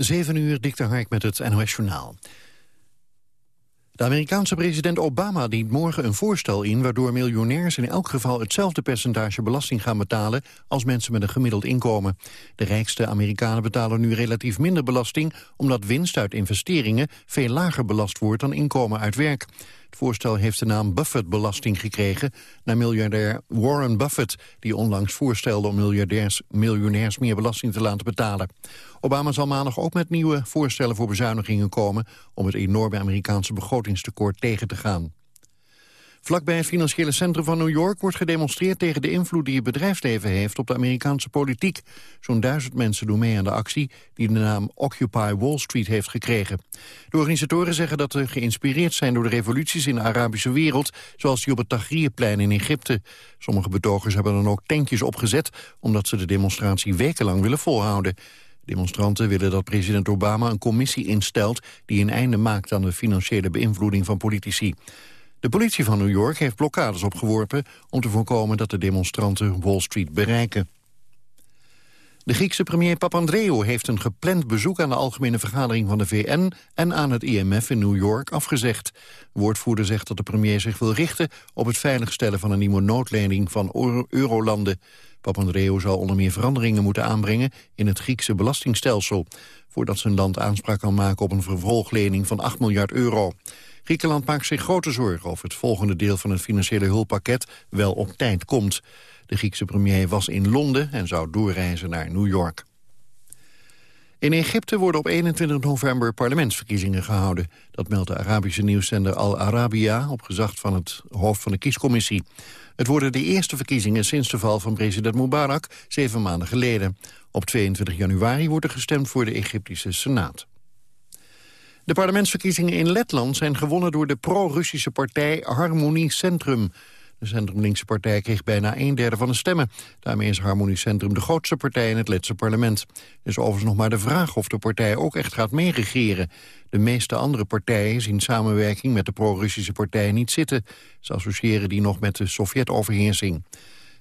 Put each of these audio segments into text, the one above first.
7 uur, Dikter Hark met het NOS Journaal. De Amerikaanse president Obama dient morgen een voorstel in... waardoor miljonairs in elk geval hetzelfde percentage belasting gaan betalen... als mensen met een gemiddeld inkomen. De rijkste Amerikanen betalen nu relatief minder belasting... omdat winst uit investeringen veel lager belast wordt dan inkomen uit werk. Het voorstel heeft de naam Buffett-belasting gekregen... naar miljardair Warren Buffett, die onlangs voorstelde om miljardairs, miljonairs meer belasting te laten betalen. Obama zal maandag ook met nieuwe voorstellen voor bezuinigingen komen... om het enorme Amerikaanse begrotingstekort tegen te gaan. Vlakbij het financiële centrum van New York wordt gedemonstreerd tegen de invloed die het bedrijfsleven heeft op de Amerikaanse politiek. Zo'n duizend mensen doen mee aan de actie die de naam Occupy Wall Street heeft gekregen. De organisatoren zeggen dat ze geïnspireerd zijn door de revoluties in de Arabische wereld, zoals die op het Tahrirplein in Egypte. Sommige betogers hebben dan ook tankjes opgezet, omdat ze de demonstratie wekenlang willen volhouden. Demonstranten willen dat president Obama een commissie instelt... die een einde maakt aan de financiële beïnvloeding van politici. De politie van New York heeft blokkades opgeworpen... om te voorkomen dat de demonstranten Wall Street bereiken. De Griekse premier Papandreou heeft een gepland bezoek aan de Algemene Vergadering van de VN en aan het IMF in New York afgezegd. De woordvoerder zegt dat de premier zich wil richten op het veiligstellen van een nieuwe noodlening van eurolanden. Papandreou zal onder meer veranderingen moeten aanbrengen in het Griekse belastingstelsel, voordat zijn land aanspraak kan maken op een vervolglening van 8 miljard euro. Griekenland maakt zich grote zorgen of het volgende deel van het financiële hulppakket wel op tijd komt. De Griekse premier was in Londen en zou doorreizen naar New York. In Egypte worden op 21 november parlementsverkiezingen gehouden. Dat meldt de Arabische nieuwszender Al Arabiya op gezag van het hoofd van de kiescommissie. Het worden de eerste verkiezingen sinds de val van president Mubarak zeven maanden geleden. Op 22 januari wordt er gestemd voor de Egyptische Senaat. De parlementsverkiezingen in Letland zijn gewonnen door de pro-Russische partij Harmonie Centrum. De centrumlinkse partij kreeg bijna een derde van de stemmen. Daarmee is Harmonie Centrum de grootste partij in het Letse parlement. Er is overigens nog maar de vraag of de partij ook echt gaat meeregeren. De meeste andere partijen zien samenwerking met de pro-Russische partij niet zitten. Ze associëren die nog met de Sovjet-overheersing.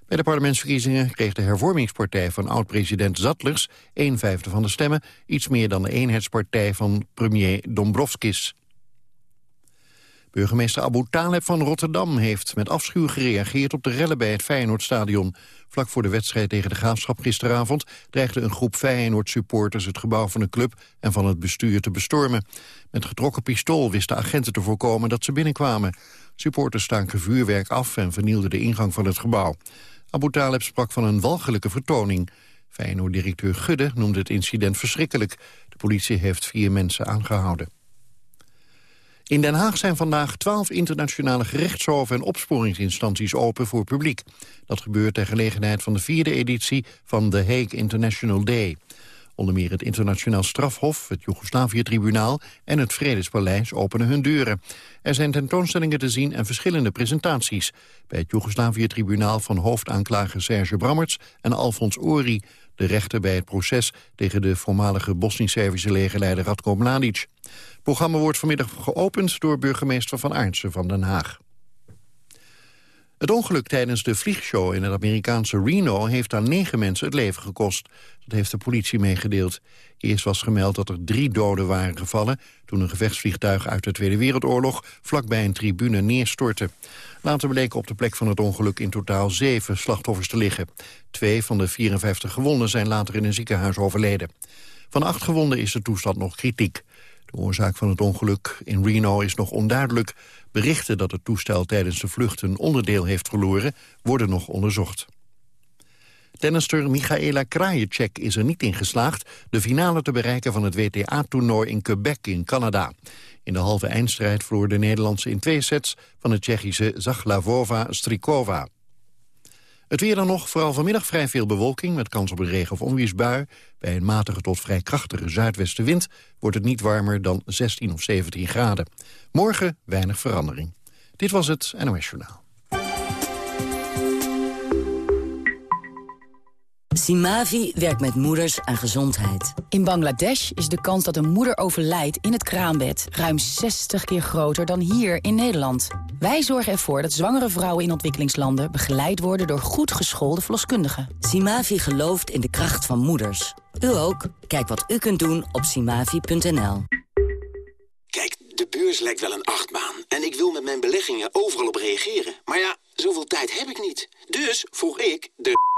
Bij de parlementsverkiezingen kreeg de hervormingspartij van oud-president Zatlers een vijfde van de stemmen, iets meer dan de eenheidspartij van premier Dombrovskis. Burgemeester Abu Taleb van Rotterdam heeft met afschuw gereageerd op de rellen bij het Feyenoordstadion. Vlak voor de wedstrijd tegen de Graafschap gisteravond dreigde een groep Feyenoord-supporters het gebouw van de club en van het bestuur te bestormen. Met getrokken pistool wisten agenten te voorkomen dat ze binnenkwamen. Supporters staken vuurwerk af en vernielden de ingang van het gebouw. Abu Taleb sprak van een walgelijke vertoning. Feyenoord-directeur Gudde noemde het incident verschrikkelijk. De politie heeft vier mensen aangehouden. In Den Haag zijn vandaag twaalf internationale gerechtshoven en opsporingsinstanties open voor publiek. Dat gebeurt ter gelegenheid van de vierde editie van The Hague International Day. Onder meer het internationaal strafhof, het Joegoslavië-tribunaal en het Vredespaleis openen hun deuren. Er zijn tentoonstellingen te zien en verschillende presentaties. Bij het Joegoslavië-tribunaal van hoofdaanklager Serge Brammerts en Alfons Ori, de rechter bij het proces tegen de voormalige Bosnisch-Servische legerleider Radko Mladic. Het programma wordt vanmiddag geopend door burgemeester Van Aartsen van Den Haag. Het ongeluk tijdens de vliegshow in het Amerikaanse Reno... heeft aan negen mensen het leven gekost. Dat heeft de politie meegedeeld. Eerst was gemeld dat er drie doden waren gevallen... toen een gevechtsvliegtuig uit de Tweede Wereldoorlog... vlakbij een tribune neerstortte. Later bleken op de plek van het ongeluk in totaal zeven slachtoffers te liggen. Twee van de 54 gewonden zijn later in een ziekenhuis overleden. Van acht gewonden is de toestand nog kritiek. De oorzaak van het ongeluk in Reno is nog onduidelijk. Berichten dat het toestel tijdens de vlucht een onderdeel heeft verloren... worden nog onderzocht. Tennister Michaela Krajicek is er niet in geslaagd... de finale te bereiken van het WTA-toernooi in Quebec in Canada. In de halve eindstrijd verloor de Nederlandse in twee sets... van de Tsjechische Zaglavova-Strikova. Het weer dan nog, vooral vanmiddag vrij veel bewolking... met kans op een regen- of onweersbui. Bij een matige tot vrij krachtige zuidwestenwind... wordt het niet warmer dan 16 of 17 graden. Morgen weinig verandering. Dit was het NOS Journaal. Simavi werkt met moeders aan gezondheid. In Bangladesh is de kans dat een moeder overlijdt in het kraambed... ruim 60 keer groter dan hier in Nederland. Wij zorgen ervoor dat zwangere vrouwen in ontwikkelingslanden... begeleid worden door goed geschoolde verloskundigen. Simavi gelooft in de kracht van moeders. U ook? Kijk wat u kunt doen op simavi.nl. Kijk, de beurs lijkt wel een achtbaan. En ik wil met mijn beleggingen overal op reageren. Maar ja, zoveel tijd heb ik niet. Dus vroeg ik de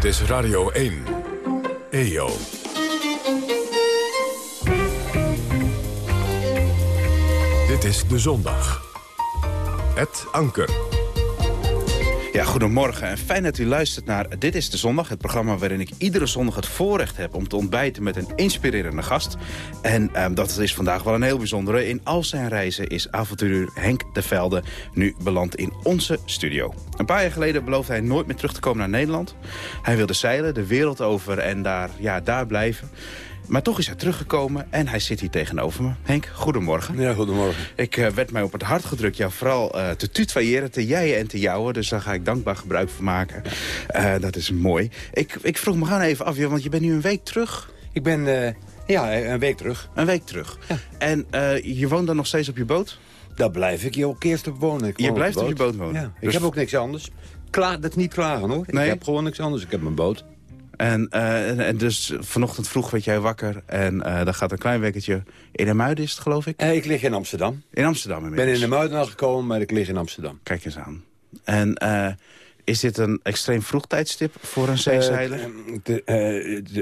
Dit is Radio 1. EO. Dit is De Zondag. Het Anker. Ja, goedemorgen en fijn dat u luistert naar Dit is de Zondag. Het programma waarin ik iedere zondag het voorrecht heb om te ontbijten met een inspirerende gast. En ehm, dat is vandaag wel een heel bijzondere. In al zijn reizen is avonturier Henk de Velde nu beland in onze studio. Een paar jaar geleden beloofde hij nooit meer terug te komen naar Nederland. Hij wilde zeilen, de wereld over en daar, ja, daar blijven. Maar toch is hij teruggekomen en hij zit hier tegenover me. Henk, goedemorgen. Ja, goedemorgen. Ik uh, werd mij op het hart gedrukt jou vooral uh, te tutoyeren, te jij en te jouwen. Dus daar ga ik dankbaar gebruik van maken. Uh, dat is mooi. Ik, ik vroeg me gewoon even af, want je bent nu een week terug. Ik ben, ja, een week terug. Een week terug. Ja. En je woont dan nog steeds op je boot? Daar blijf ik je ook eerst op wonen. Ik je blijft op, op, je boot wonen? Ja. Dus... Ik heb ook niks anders. Klaar, dat is niet klagen hoor. Nee? Ik heb gewoon niks anders. Ik heb mijn boot. En, uh, en, dus vanochtend vroeg werd jij wakker en uh, dan gaat een klein wekkertje. In de Muiden is het, geloof ik? Uh, ik lig in Amsterdam. In Amsterdam inmiddels. Ik ben in de Muiden al gekomen, maar ik lig in Amsterdam. Kijk eens aan. En is dit een extreem vroeg tijdstip voor een zeezeiler? de,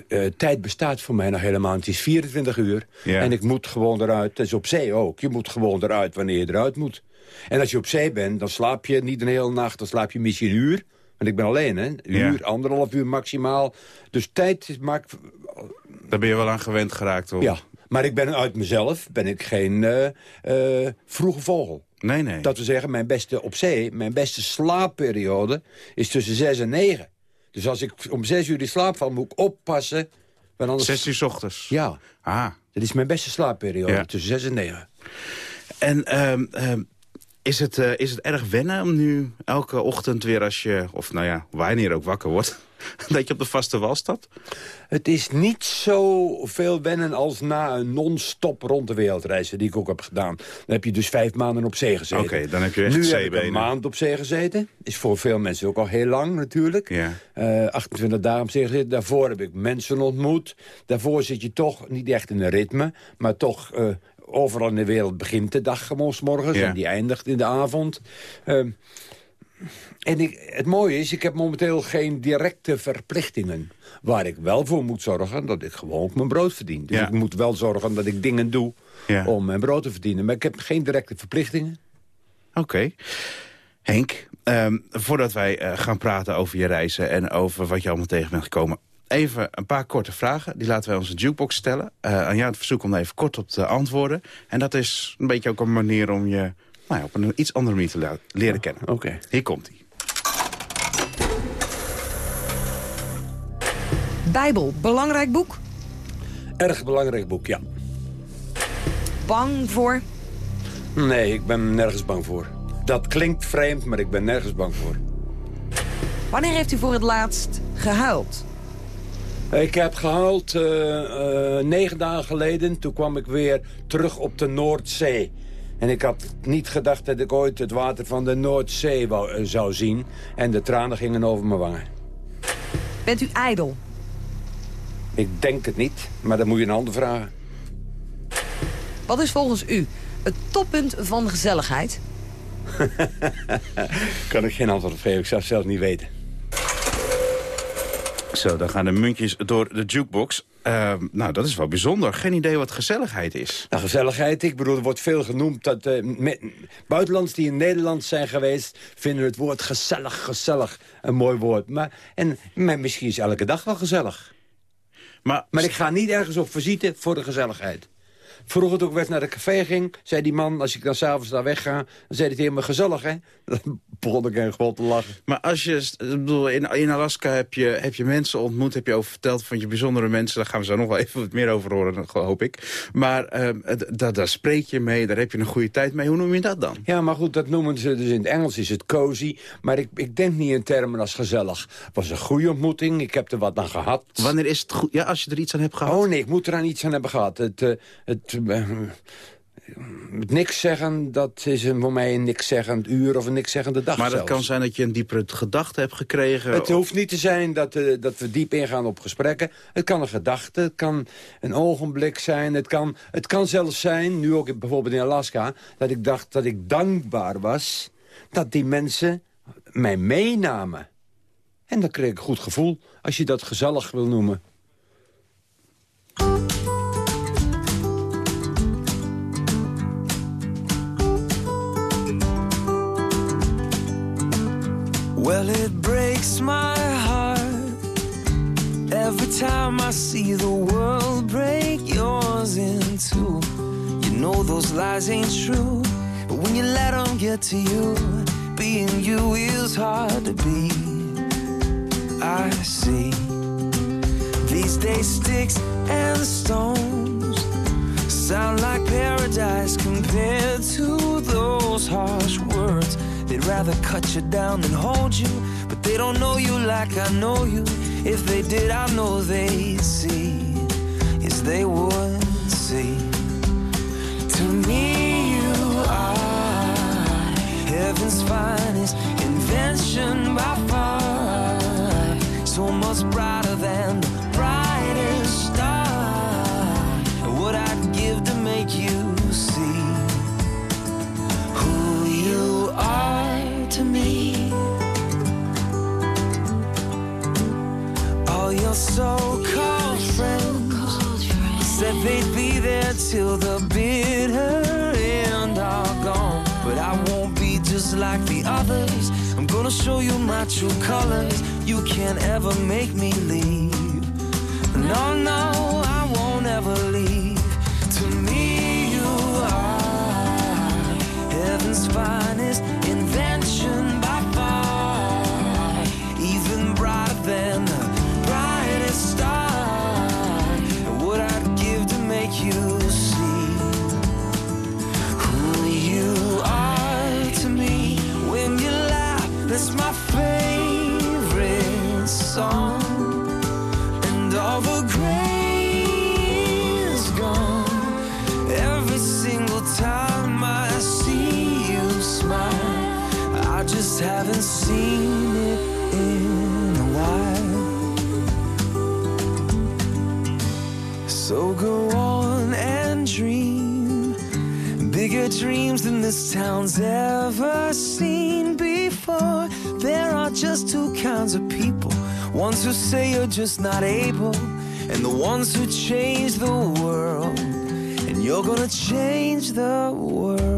de tijd bestaat voor mij nog helemaal. Het is 24 uur ja. en ik moet gewoon eruit. Dat is op zee ook. Je moet gewoon eruit wanneer je eruit moet. En als je op zee bent, dan slaap je niet een hele nacht. Dan slaap je misschien een uur. Want ik ben alleen, hè? Een uur, anderhalf uur maximaal. Dus tijd maakt... Daar ben je wel aan gewend geraakt, hoor. Ja, maar ik ben uit mezelf ben ik geen uh, uh, vroege vogel. Nee, nee. Dat we zeggen, mijn beste op zee, mijn beste slaapperiode is tussen zes en negen. Dus als ik om zes uur in slaap val, moet ik oppassen. Want anders... Zes uur s ochtends? Ja. Ah. Dat is mijn beste slaapperiode, ja. tussen zes en negen. En... Um, um is het, uh, is het erg wennen om nu elke ochtend weer als je, of nou ja, wanneer ook wakker wordt, dat je op de vaste wal stapt? Het is niet zo veel wennen als na een non-stop rond de wereld reizen, die ik ook heb gedaan. Dan heb je dus vijf maanden op zee gezeten. Oké, okay, dan heb je echt Nu zeebenen. heb ik een maand op zee gezeten. Is voor veel mensen ook al heel lang natuurlijk. Ja. Uh, 28 dagen op zee gezeten. Daarvoor heb ik mensen ontmoet. Daarvoor zit je toch niet echt in een ritme, maar toch... Uh, overal in de wereld begint de dag gewoon s morgens Ja. en die eindigt in de avond. Uh, en ik, het mooie is, ik heb momenteel geen directe verplichtingen. Waar ik wel voor moet zorgen dat ik gewoon mijn brood verdien. Dus Ja. ik moet wel zorgen dat ik dingen doe Ja. om mijn brood te verdienen. Maar ik heb geen directe verplichtingen. Oké. Henk, ehm, voordat wij eh, gaan praten over je reizen... en over wat je allemaal tegen bent gekomen... even een paar korte vragen. Die laten wij onze jukebox stellen. Eh, aan jou het verzoek om daar even kort op te antwoorden. En dat is een beetje ook een manier om je nou ja, op een iets andere manier te leren kennen. Oké. Hier komt hij. Bijbel, belangrijk boek? Erg belangrijk boek, ja. Bang voor? Nee, ik ben nergens bang voor. Dat klinkt vreemd, maar ik ben nergens bang voor. Wanneer heeft u voor het laatst gehuild? Ik heb gehuild eh, eh, negen dagen geleden. Toen kwam ik weer terug op de Noordzee. En ik had niet gedacht dat ik ooit het water van de Noordzee wou, eh, zou zien. En de tranen gingen over mijn wangen. Bent u ijdel? Ik denk het niet, maar dan moet je een ander vragen. Wat is volgens u het toppunt van gezelligheid? kan ik geen antwoord op geven, ik zou het zelf niet weten. Zo, dan gaan de muntjes door de jukebox. Ehm, nou, dat is wel bijzonder. Geen idee wat gezelligheid is. Nou, gezelligheid, ik bedoel, er wordt veel genoemd. Dat, uh, buitenlands die in Nederland zijn geweest... vinden het woord gezellig, gezellig een mooi woord. Maar, en maar misschien is elke dag wel gezellig. Maar, maar ik ga niet ergens op visite voor de gezelligheid. Vroeger toen ik werd naar de café ging, zei die man... als ik dan s'avonds daar wegga, dan zei hij tegen me gezellig, hè? Dan begon ik gewoon te lachen. Maar als je, ik bedoel, in, in Alaska heb je, heb je mensen ontmoet, heb je over verteld van je bijzondere mensen. Daar gaan we zo nog wel even wat meer over horen, hoop ik. Maar uh, daar, spreek je mee, daar heb je een goede tijd mee. Hoe noem je dat dan? Ja, maar goed, dat noemen ze dus in het Engels is het cozy. Maar ik, ik denk niet in termen als gezellig. Het was een goede ontmoeting, ik heb er wat aan gehad. Wanneer is het goed? Ja, als je er iets aan hebt gehad? Oh nee, ik moet er aan iets aan hebben gehad. Het, uh, het niks zeggen, dat is een, voor mij een niks zeggend uur of een niks zeggende dag Maar het kan zijn dat je een diepere gedachte hebt gekregen? Het hoeft niet te zijn dat, uh, dat we diep ingaan op gesprekken. Het kan een gedachte, het kan een ogenblik zijn. Het kan, het kan zelfs zijn, nu ook bijvoorbeeld in Alaska... dat ik dacht dat ik dankbaar was dat die mensen mij meenamen. En dan kreeg ik een goed gevoel, als je dat gezellig wil noemen. Well, it breaks my heart every time I see the world break yours in two. You know those lies ain't true, but when you let them get to you, being you is hard to be. I see these days sticks and stones rather cut you down than hold you, but they don't know you like I know you. If they did, I know they'd see. Yes, they would see. To me, you are heaven's finest invention by far. So much brighter than the brightest star. What I'd give to make you see who you are so-called friends said they'd be there till the bitter end are gone. But I won't be just like the others. I'm gonna show you my true colors. You can't ever make me leave. No, no, dreams than this town's ever seen before. There are just two kinds of people ones who say you're just not able, and the ones who change the world. And you're gonna change the world.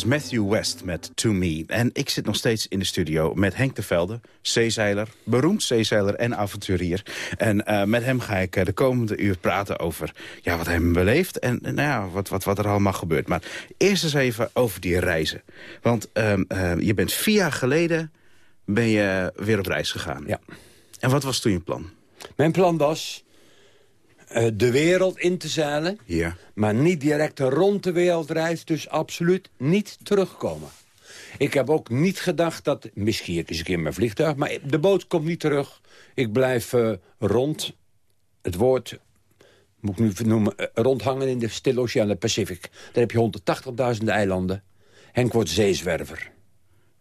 Was Matthew West met To Me. En ik zit nog steeds in de studio met Henk de Velde, zeezeiler, beroemd zeezeiler en avonturier. En uh, met hem ga ik uh, de komende uur praten over ja, wat hij beleeft en nou ja, wat, wat, wat er allemaal gebeurt. Maar eerst eens even over die reizen. Want uh, je bent vier jaar geleden ben je weer op reis gegaan. Ja. En wat was toen je plan? Mijn plan was eh, de wereld in te zeilen. Ja. Maar niet direct rond de wereldreis. Dus absoluut niet terugkomen. Ik heb ook niet gedacht dat... Misschien eens een keer mijn vliegtuig. Maar de boot komt niet terug. Ik blijf uh, rond het woord... Moet ik nu noemen, uh, rondhangen in de Stille Oceaan, de Pacific. Daar heb je 180.000 eilanden. Henk wordt zeezwerver.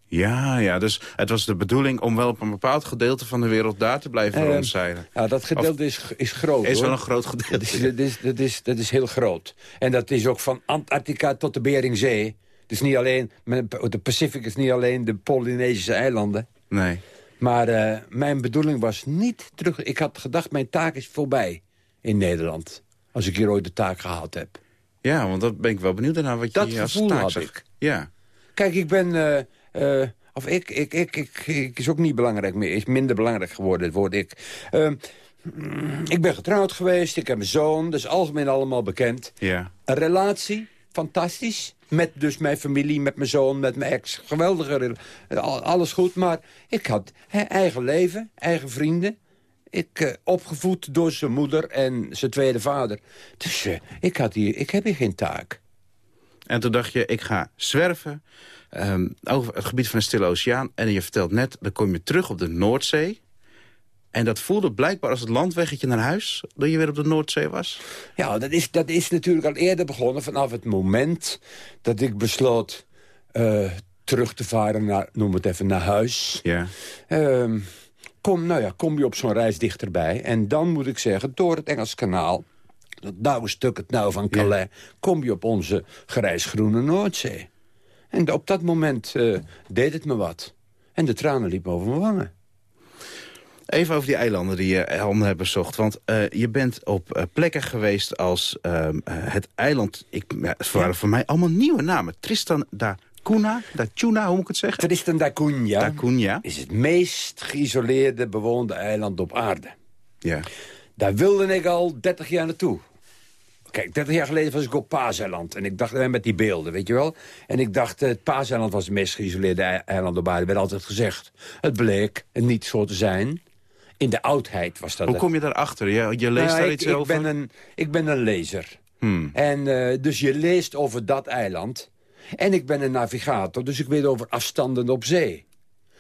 Ja, ja, dus het was de bedoeling om wel op een bepaald gedeelte van de wereld daar te blijven uh, rondzeilen. Ja, dat gedeelte is, is groot. Is hoor. wel een groot gedeelte. Dat is, dat, is, dat, is, dat is heel groot. En dat is ook van Antarctica tot de Beringzee. Dus niet alleen, de Pacific is niet alleen de Polynesische eilanden. Nee. Maar uh, mijn bedoeling was niet terug. Ik had gedacht, mijn taak is voorbij in Nederland. Als ik hier ooit de taak gehaald heb. Ja, want dat ben ik wel benieuwd naar wat je dat als gevoel taak had zag. ik. Ja. Kijk, ik ben... Uh, uh, of ik, ik, ik, ik, ik, is ook niet belangrijk meer. Is minder belangrijk geworden, het woord ik. Uh, ik ben getrouwd geweest, ik heb een zoon. Dat is algemeen allemaal bekend. Ja. Een relatie, fantastisch. Met dus mijn familie, met mijn zoon, met mijn ex. Geweldige Alles goed, maar ik had he, eigen leven, eigen vrienden. Ik uh, opgevoed door zijn moeder en zijn tweede vader. Dus uh, ik, had hier, ik heb hier geen taak. En toen dacht je, ik ga zwerven um, over het gebied van de Stille Oceaan. En je vertelt net, dan kom je terug op de Noordzee. En dat voelde blijkbaar als het landweggetje naar huis... dat je weer op de Noordzee was? Ja, dat is, dat is natuurlijk al eerder begonnen. Vanaf het moment dat ik besloot uh, terug te varen naar, noem het even, naar huis. Ja. Um, kom, nou ja, kom je op zo'n reis dichterbij. En dan moet ik zeggen, door het Engels kanaal... dat nauwe stuk het nauw van Calais... Ja. kom je op onze grijsgroene Noordzee. En op dat moment uh, deed het me wat. En de tranen liepen over mijn wangen. Even over die eilanden die je handen hebt bezocht. Want uh, je bent op uh, plekken geweest als uh, het eiland... Ik, ja, het waren ja. voor mij allemaal nieuwe namen. Tristan da Cunha, da Cunha, hoe moet ik het zeggen? Tristan da Cunha, da Cunha is het meest geïsoleerde bewoonde eiland op aarde. Ja. Daar wilde ik al 30 jaar naartoe. Kijk, 30 jaar geleden was ik op Paaseiland. En ik dacht, met die beelden, weet je wel. En ik dacht, het Paaseiland was het meest geïsoleerde eiland op aarde. werd altijd gezegd. Het bleek niet zo te zijn. In de oudheid was dat... Hoe kom je daarachter? Je, je leest nou, daar ik, iets ik over? Ben een, ik ben een lezer. Hmm. En uh, dus je leest over dat eiland. En ik ben een navigator, dus ik weet over afstanden op zee.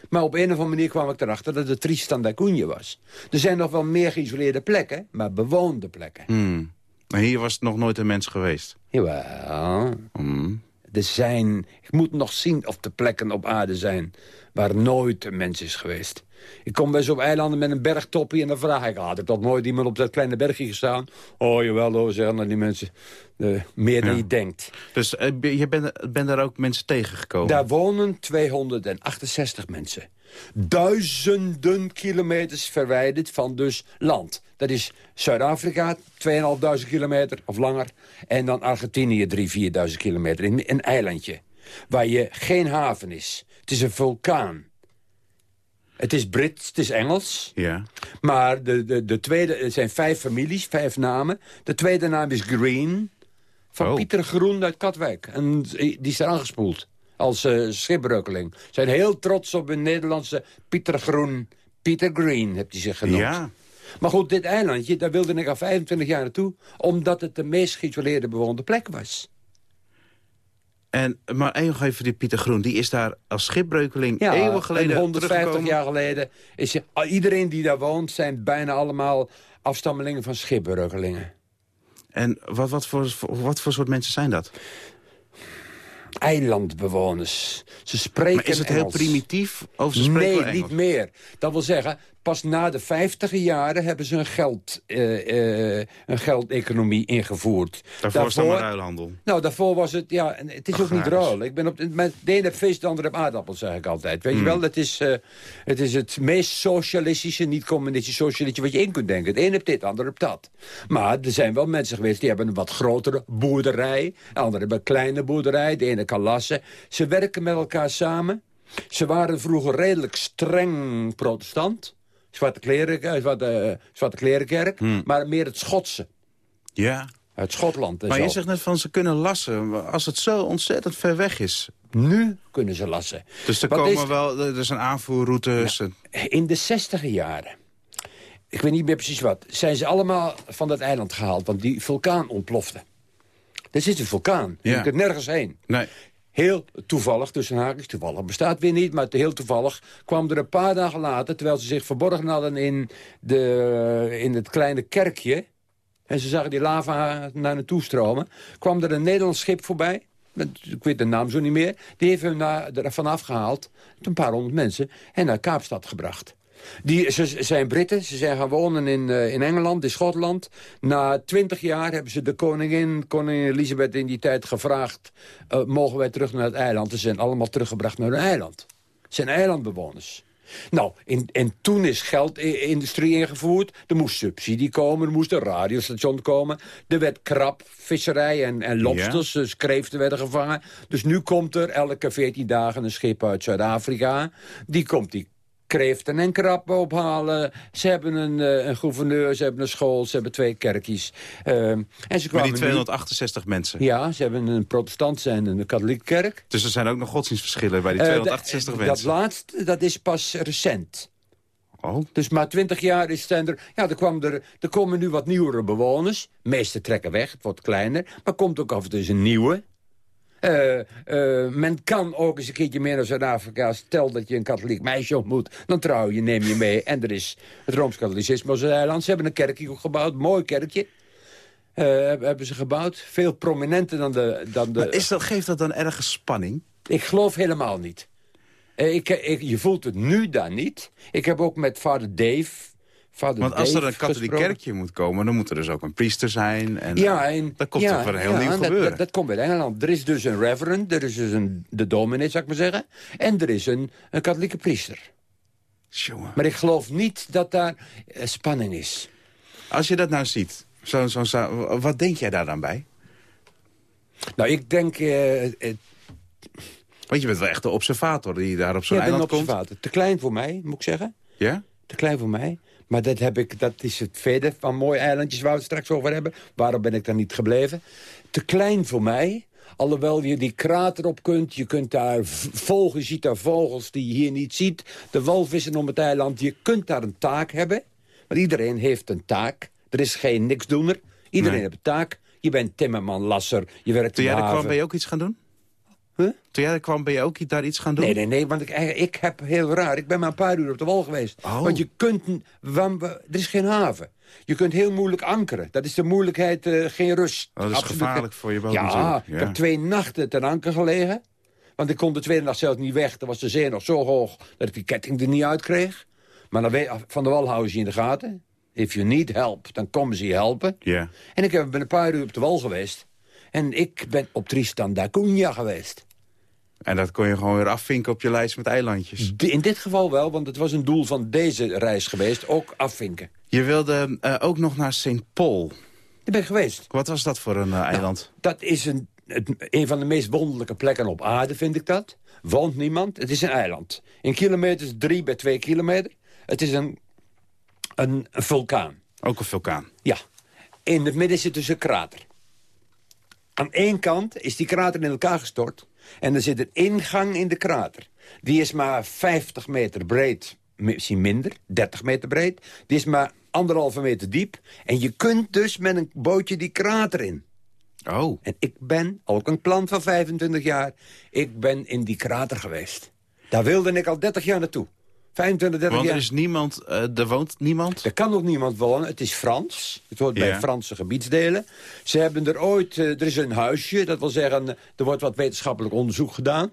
Maar op een of andere manier kwam ik erachter dat het Tristan da Cunha was. Er zijn nog wel meer geïsoleerde plekken, maar bewoonde plekken. Hmm. Maar hier was nog nooit een mens geweest? Jawel. Hmm. Er zijn, ik moet nog zien of er plekken op aarde zijn waar nooit een mens is geweest. Ik kom bij zo'n eilanden met een bergtoppie en dan vraag ik... had er toch nooit iemand op dat kleine bergje gestaan? Oh, jawel hoor, zeggen dan die mensen. Uh, meer dan Ja. je denkt. Dus uh, je bent ben daar ook mensen tegengekomen? Daar wonen 268 mensen. Duizenden kilometers verwijderd van dus land. Dat is Zuid-Afrika, 2.500 kilometer of langer. En dan Argentinië, 3.000, 4.000 kilometer. In een eilandje. Waar je geen haven is. Het is een vulkaan. Het is Brits, het is Engels. Ja. Maar de, de, de tweede, er zijn vijf families, vijf namen. De tweede naam is Green. Van Oh. Pieter Groen uit Katwijk. En die is er aangespoeld. Als uh, schipbreukeling. Zijn heel trots op hun Nederlandse Pieter Groen. Pieter Green, heeft hij zich genoemd. Ja. Maar goed, dit eilandje, daar wilde ik al 25 jaar naartoe... omdat het de meest geïsoleerde bewoonde plek was. En, maar nog even die Pieter Groen. Die is daar als schipbreukeling Ja, eeuwen geleden en 150 teruggekomen. jaar geleden. Is je, iedereen die daar woont zijn bijna allemaal afstammelingen van schipbreukelingen. En wat, wat, voor, wat voor soort mensen zijn dat? Eilandbewoners. Ze spreken Maar is het heel primitief? Of ze spreken Nee, niet meer. Dat wil zeggen, pas na de vijftiger jaren hebben ze een, geld, eh, een geldeconomie ingevoerd. Daarvoor is dan maar ruilhandel. Nou, daarvoor was het, ja, en het is ook niet ruil. Ik ben op, de- ene heb vis, de andere heb aardappels, zeg ik altijd. Weet Hmm. je wel, het is, eh, het is het meest socialistische, niet communistische socialistische wat je in kunt denken. Het een heeft dit, de ander heeft dat. Maar er zijn wel mensen geweest die hebben een wat grotere boerderij. De andere hebben een kleine boerderij, de ene kan lassen. Ze werken met elkaar samen. Ze waren vroeger redelijk streng protestant. Zwarte, kleren, eh, zwarte, zwarte klerenkerk. Maar meer het Schotse. Ja. Uit Schotland Maar je zegt net van ze kunnen lassen. Als het zo ontzettend ver weg is. Nu kunnen ze lassen. Dus er komen is- wel, er zijn aanvoerroutes. en- In de zestiger jaren ik weet niet meer precies wat... zijn ze allemaal van dat eiland gehaald. Want die vulkaan ontplofte. Er zit een vulkaan. Je Ja. kunt nergens heen. Nee. Heel toevallig, tussen haakjes, toevallig bestaat weer niet... maar heel toevallig kwam er een paar dagen later... terwijl ze zich verborgen hadden in, de, in het kleine kerkje... en ze zagen die lava naar toe stromen... kwam er een Nederlands schip voorbij... ik weet de naam zo niet meer... die heeft hem naar, er vanaf gehaald, een paar honderd mensen... en naar Kaapstad gebracht. Die, ze zijn Britten, ze zijn gaan wonen in, eh, in Engeland, in Schotland. Na twintig jaar hebben ze de koningin, koningin Elisabeth in die tijd gevraagd... eh, mogen wij terug naar het eiland? Ze zijn allemaal teruggebracht naar hun eiland. Het zijn eilandbewoners. Nou, in, en toen is geldindustrie ingevoerd. Er moest subsidie komen, er moest een radiostation komen. Er werd krab, visserij en, en lobsters, dus kreeften werden gevangen. Dus nu komt er elke 14 dagen een schip uit Zuid-Afrika. Die komt die kreeften en krabben ophalen. Ze hebben een, eh, een gouverneur, ze hebben een school, ze hebben twee kerkjes. Ehm, en ze Maar kwamen die nu- 268 mensen. Ja, ze hebben een protestantse en een katholieke kerk. Dus er zijn ook nog godsdienstverschillen bij die Eh, 268 dat- mensen. Dat laatste, dat is pas recent. Oh. Dus maar twintig jaar is zijn er... Ja, er, kwam er, er komen nu wat nieuwere bewoners. De meeste trekken weg, het wordt kleiner. Maar komt ook af en toe een nieuwe. Eh, eh, men kan ook eens een keertje meer naar Zuid-Afrika. Stel dat je een katholiek meisje ontmoet. Dan trouw je, neem je mee. En er is het Rooms-Katholicisme op het eiland. Ze hebben een kerkje ook gebouwd. Mooi kerkje. Eh, hebben ze gebouwd. Veel prominenter dan de... Dan de Maar is dat, geeft dat dan ergens spanning? ik geloof helemaal niet. Ik, ik, je voelt het nu daar niet. Ik heb ook met vader Dave... Vader Want als er een katholiek gesproken. kerkje moet komen... dan moet er dus ook een priester zijn. En, Ja, eh, en, dat komt ja, wel een heel ja, nieuw gebeuren. Dat, dat komt uit Engeland. Er is dus een reverend, er is dus een, de dominee, zou ik maar zeggen. En er is een, een katholieke priester. Jongen. Maar ik geloof niet dat daar eh, spanning is. Als je dat nou ziet, zo, zo, zo- wat denk jij daar dan bij? Nou, ik denk... eh, eh, Want je bent wel echt de observator die daar op zo'n een eiland komt. observator. Te klein voor mij, moet ik zeggen. Ja? Te klein voor mij. Maar dat, heb ik, dat is het verder van mooie eilandjes waar we het straks over hebben. Waarom ben ik daar niet gebleven? Te klein voor mij. Alhoewel je die krater op kunt. Je kunt daar vogels, ziet daar vogels die je hier niet ziet. De walvissen om het eiland. Je kunt daar een taak hebben. Want iedereen heeft een taak. Er is geen niksdoener. Iedereen Nee. heeft een taak. Je bent timmerman, lasser. Je werkt Toen jij er kwam, ben je ook iets gaan doen? Huh? Toen jij er kwam, ben je ook daar iets gaan doen? Nee, nee, nee, want ik, ik heb heel raar. Ik ben maar een paar uur op de wal geweest. Oh. Want je kunt... Er is geen haven. Je kunt heel moeilijk ankeren. Dat is de moeilijkheid, eh, geen rust. Oh, dat is Absoluut. gevaarlijk voor je boot ja, natuurlijk. ik heb twee nachten ten anker gelegen. Want ik kon de tweede nacht zelfs niet weg. Dan was de zee nog zo hoog dat ik die ketting er niet uit kreeg. Maar dan weet, van de wal houden ze je in de gaten. If you need help, dan komen ze je helpen. Ja. En ik heb- ben een paar uur op de wal geweest. En ik ben op Tristan da Cunha geweest. En dat kon je gewoon weer afvinken op je lijst met eilandjes. In dit geval wel, want het was een doel van deze reis geweest. Ook afvinken. Je wilde eh, ook nog naar St. Paul. Daar ben ik geweest. Wat was dat voor een eh, eiland? Dat is een, het- een van de meest wonderlijke plekken op aarde, vind ik dat. Woont niemand. Het is een eiland. In kilometers drie bij twee kilometer. Het is een, een, een vulkaan. Ook een vulkaan. Ja. In het midden zit dus een krater. Aan één kant is die krater in elkaar gestort. En er zit een ingang in de krater. Die is maar 50 meter breed, misschien minder, 30 meter breed. Die is maar anderhalve meter diep. En je kunt dus met een bootje die krater in. Oh. En ik ben, ook een plan van 25 jaar... ik ben in die krater geweest. Daar wilde ik al 30 jaar naartoe. 25, 30 Want er jaar. is niemand, eh, er woont niemand? Er kan ook niemand wonen. Het is Frans. Het hoort bij. Franse gebiedsdelen. Ze hebben er ooit... eh, er is een huisje. Dat wil zeggen, er wordt wat wetenschappelijk onderzoek gedaan.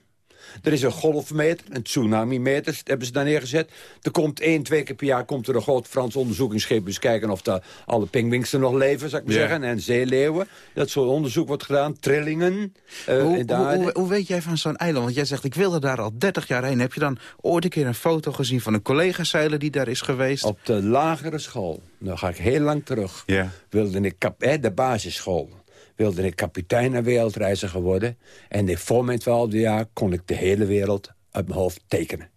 Er is een golfmeter, een tsunami-meter, hebben ze daar neergezet. Er komt één, twee keer per jaar komt er een groot Frans onderzoekingsschip... eens kijken of de, alle pingwings er nog leven, zou ik maar zeggen. En zeeleeuwen. Dat soort onderzoek wordt gedaan. Trillingen. eh, hoe, hoe, hoe, hoe weet jij van zo'n eiland? Want jij zegt, ik wilde daar al 30 jaar heen. Heb je dan ooit een keer een foto gezien van een collega-zeiler die daar is geweest? Op de lagere school, dan ga ik heel lang terug, Ja. wilde ik, kap eh, de basisschool, wilde ik kapitein en wereldreiziger worden. En ik- voor mijn twaalfde jaar kon ik de hele wereld uit mijn hoofd tekenen.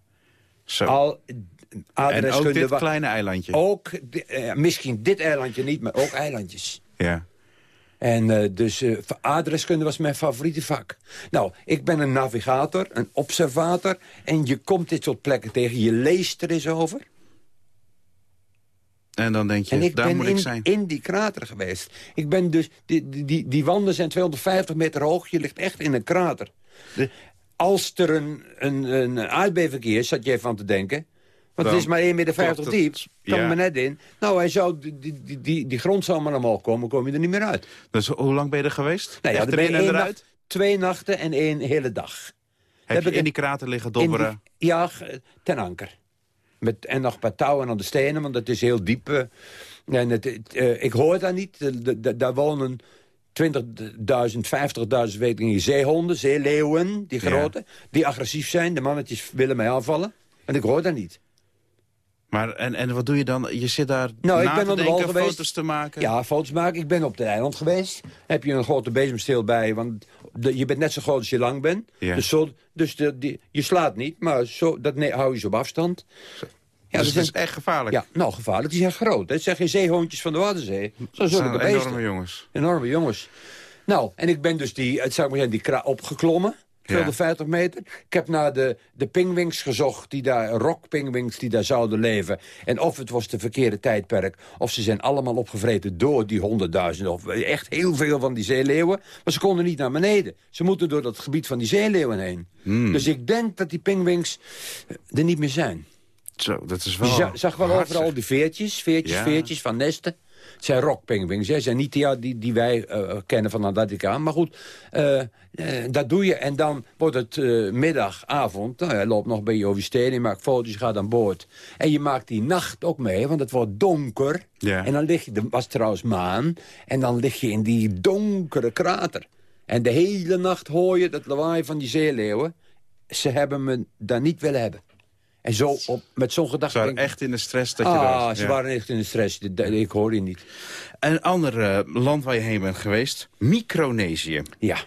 Zo. Al en ook dit kleine eilandje? Ook, eh, misschien dit eilandje niet, maar ook eilandjes. Ja. En eh, dus eh, adreskunde was mijn favoriete vak. Nou, ik ben een navigator, een observator. En je komt dit soort plekken tegen. Je leest er eens over. En dan denk je, en ik daar ben moet in, ik zijn. in die krater geweest. Ik ben dus, die, die, die, die wanden zijn 250 meter hoog. Je ligt echt in een krater. De, als er een, een, een aardbeving is, zat je even aan te denken... Want Dan het is maar 1,50 meter diep. Kan Ja. maar net in. Nou, hij zou, die, die, die, die, grond zou maar omhoog komen, kom je er niet meer uit. Dus hoe lang ben je er geweest? Nou ja, ben je eruit? nacht, twee nachten en één hele dag. Heb heb je ik in die krater liggen dobberen? die- ja, ten anker. Met, en nog een paar touwen aan de stenen, want het is heel diep. eh. en het, het, eh, ik hoor daar niet. De- daar wonen 20.000, 50.000 weet ik niet, zeehonden, zeeleeuwen, die Ja. grote. Die agressief zijn, de mannetjes willen mij aanvallen. En ik hoor daar niet. Maar, en, en wat doe je dan? Je zit daar Nou, na ik ben te denken, geweest. foto's te maken? Ja, foto's maken. Ik ben op het eiland geweest. Heb je een grote bezemsteel bij, want de- je bent net zo groot als je lang bent. Ja. Dus, zo, dus de, die, je slaat niet, maar zo, dat nee, hou je ze op afstand. Ja, dus dat is echt gevaarlijk. Ja, nou, gevaarlijk. Die zijn groot. Het zijn geen zeehondjes van de Waddenzee. Zo Het zijn zulke beesten. enorme jongens. Enorme jongens. Nou, en ik ben dus die, het zou ik maar zeggen, die kra opgeklommen. 250 meter. Ik heb naar de, de pingwings gezocht, die daar, rockpingwings die daar zouden leven. En of het was de verkeerde tijdperk, of ze zijn allemaal opgevreten door die honderdduizenden. Of echt heel veel van die zeeleeuwen. Maar ze konden niet naar beneden. Ze moeten door dat gebied van die zeeleeuwen heen. Hmm. Dus ik denk dat die pingwings er niet meer zijn. Zo, dat is Je wel za- zag wel overal die veertjes, veertjes, Ja. veertjes van nesten. Het zijn rockpenguins, hè. Het zijn niet die, die, die wij eh, kennen van Antarctica. Maar goed, eh, eh, dat doe je. En dan wordt het eh, middag, avond. Nou, je loopt nog bij je over je stenen, je maakt foto's, je gaat aan boord. En je maakt die nacht ook mee, want het wordt donker. Ja. En dan lig je, er was trouwens maan, en dan lig je in die donkere krater. En de hele nacht hoor je dat lawaai van die zeeleeuwen. Ze hebben me daar niet willen hebben. En zo op, met zo'n Ze gedachte... waren denk ik, echt in de stress dat je ah, ze ja. waren echt in de stress. De- de- Ik hoor die niet. Een ander eh, land waar je heen bent geweest, Micronesië. Ja,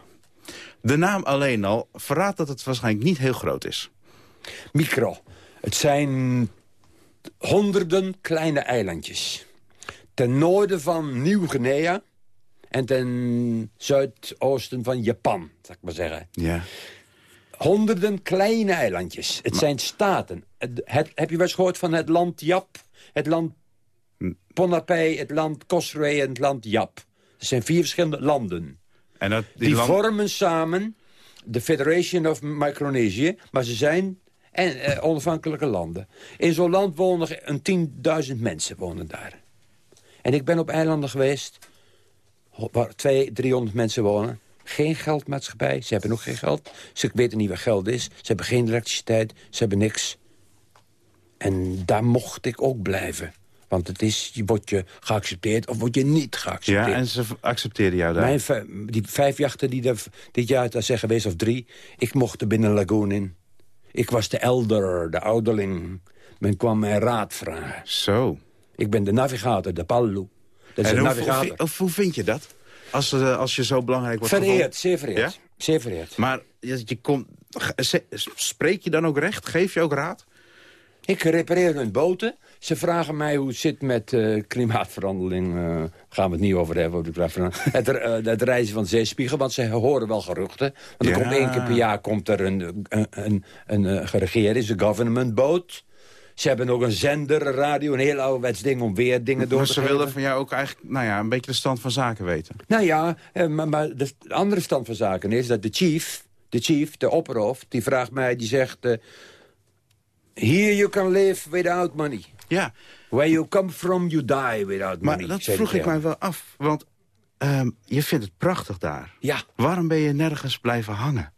De naam alleen al verraadt dat het waarschijnlijk niet heel groot is. micro. Het zijn honderden kleine eilandjes. Ten noorden van Nieuw-Guinea en ten zuidoosten van Japan, zal ik maar zeggen. Ja. Honderden kleine eilandjes. Het zijn staten. Het, het- heb je wel eens gehoord van het land Jap? Het land Ponape, het land Kosrae en het land Jap. Er zijn vier verschillende landen. En dat, die, Die land- vormen samen de Federation of Micronesië, maar ze zijn en, eh, onafhankelijke landen. In zo'n land wonen een 10.000 mensen wonen daar. En ik ben op eilanden geweest waar 200, 300 mensen wonen. Geen geldmaatschappij, ze hebben ook geen geld. Ze weten niet wat geld is. Ze hebben geen elektriciteit, ze hebben niks. En daar mocht ik ook blijven. Want het is, je wordt je geaccepteerd of word je niet geaccepteerd. Ja, en ze accepteerden jou daar. Mijn die vijf jachten die er dit jaar daar zijn geweest, of drie... ik mocht er binnen Lagoon in. Ik was de elder, de ouderling. Men kwam mij raad vragen. Zo. Ik ben de navigator, de pallu. Dat is En hoe, navigator. hoe, hoe vind je dat? Als, eh, als je zo belangrijk wordt Vereerd, gevonden? zeer vereerd. Ja? Zeer vereerd. Maar je, je komt, spreek je dan ook recht? Geef je ook raad? Ik repareer hun boten. Ze vragen mij hoe het zit met eh, klimaatverandering. eh gaan we het niet over hebben. Het, eh, het reizen van zeespiegel, want ze horen wel geruchten. Want er Ja. komt één keer per jaar komt er een, een, een, een, geregeerd is, een government boot. Ze hebben ook een zender, een radio, een heel ouderwets ding om weer dingen door Maar te ze geven. willen van jou ook eigenlijk nou ja, een beetje de stand van zaken weten. Nou ja, eh, maar, maar de andere stand van zaken is dat de chief, de chief, de opperhoofd, die vraagt mij, die zegt... eh, Here you can live without money. Ja, Where you come from, you die without maar money. dat zei vroeg ik mij wel af. Want ehm, je vindt het prachtig daar. Ja, Waarom ben je nergens blijven hangen?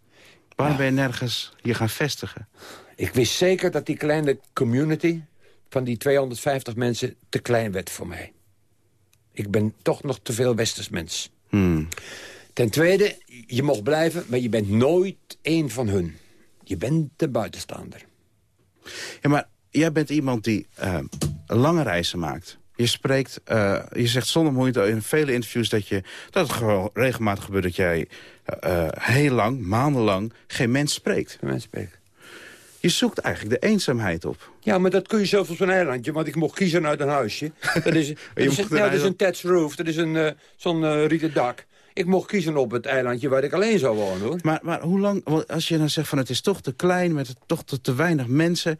Waarom ben je nergens je gaan vestigen? Ik wist zeker dat die kleine community van die 250 mensen te klein werd voor mij. Ik ben toch nog te veel westers mens. Hmm. Ten tweede, je mocht blijven, maar je bent nooit één van hun. Je bent de buitenstaander. Ja, maar jij bent iemand die eh, lange reizen maakt. Je spreekt, eh, je zegt zonder moeite in vele interviews dat, je, dat het gewoon regelmatig gebeurt dat jij eh, heel lang, maandenlang, geen mens spreekt. De mensen spreken. Je zoekt eigenlijk de eenzaamheid op. Ja, maar dat kun je zelf op zo'n eilandje, want ik mocht kiezen uit een huisje. Dat is, dat is, een, ja, dat is eiland- een thatched roof, dat is een, eh, zo'n eh, rieten dak. Ik mocht kiezen op het eilandje waar ik alleen zou wonen, hoor. Maar, maar hoe lang, als je dan zegt van het is toch te klein, met toch te, te weinig mensen.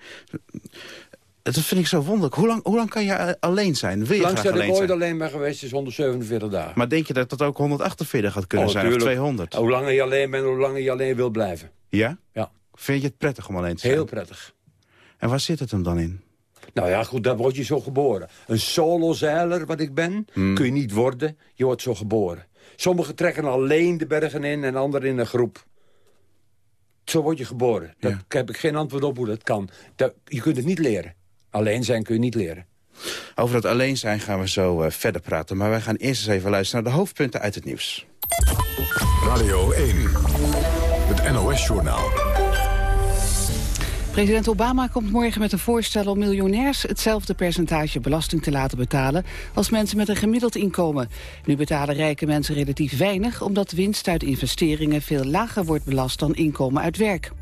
Dat vind ik zo wonderlijk. Hoe lang, hoe lang kan je eh, alleen zijn? Wil je Langs dat ik alleen ooit zijn? alleen ben geweest is 147 dagen. Maar denk je dat dat ook 148 gaat kunnen Oh, zijn? Of tuurlijk. 200? Hoe langer je alleen bent, hoe langer je alleen wil blijven. Ja? Ja. Vind je het prettig om alleen te zijn? Heel prettig. En waar zit het hem dan in? Nou ja, goed, dan word je zo geboren. Een solozeiler, wat ik ben, Hmm. kun je niet worden. Je wordt zo geboren. Sommigen trekken alleen de bergen in en anderen in een groep. Zo word je geboren. Daar heb ik geen antwoord op hoe dat kan. Dat, je kunt het niet leren. Alleen zijn kun je niet leren. Over dat alleen zijn gaan we zo eh, verder praten. Maar wij gaan eerst eens even luisteren naar de hoofdpunten uit het nieuws. Radio 1, het NOS-journaal. President Obama komt morgen met een voorstel om miljonairs hetzelfde percentage belasting te laten betalen als mensen met een gemiddeld inkomen. Nu betalen rijke mensen relatief weinig omdat winst uit investeringen veel lager wordt belast dan inkomen uit werk.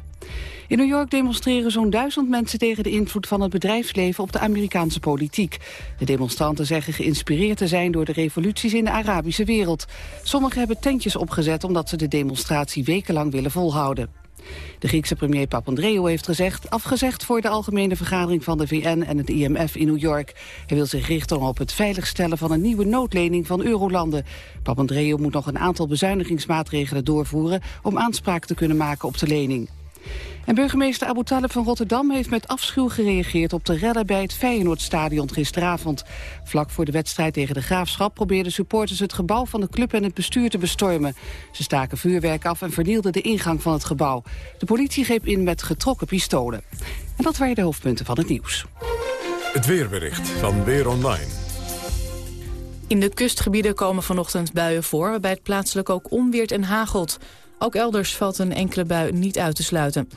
In New York demonstreren zo'n duizend mensen tegen de invloed van het bedrijfsleven op de Amerikaanse politiek. De demonstranten zeggen geïnspireerd te zijn door de revoluties in de Arabische wereld. Sommigen hebben tentjes opgezet omdat ze de demonstratie wekenlang willen volhouden. De Griekse premier Papandreou heeft gezegd, afgezegd voor de algemene vergadering van de VN en het IMF in New York. Hij wil zich richten op het veiligstellen van een nieuwe noodlening van eurolanden. Papandreou moet nog een aantal bezuinigingsmaatregelen doorvoeren om aanspraak te kunnen maken op de lening. En burgemeester Abu Talib van Rotterdam heeft met afschuw gereageerd op de rellen bij het Feyenoordstadion gisteravond. Vlak voor de wedstrijd tegen de Graafschap probeerden supporters het gebouw van de club en het bestuur te bestormen. Ze staken vuurwerk af en vernielden de ingang van het gebouw. De politie greep in met getrokken pistolen. En dat waren de hoofdpunten van het nieuws. Het weerbericht van Weer Online. In de kustgebieden komen vanochtend buien voor... waarbij het plaatselijk ook onweert en hagelt. Ook elders valt een enkele bui niet uit te sluiten.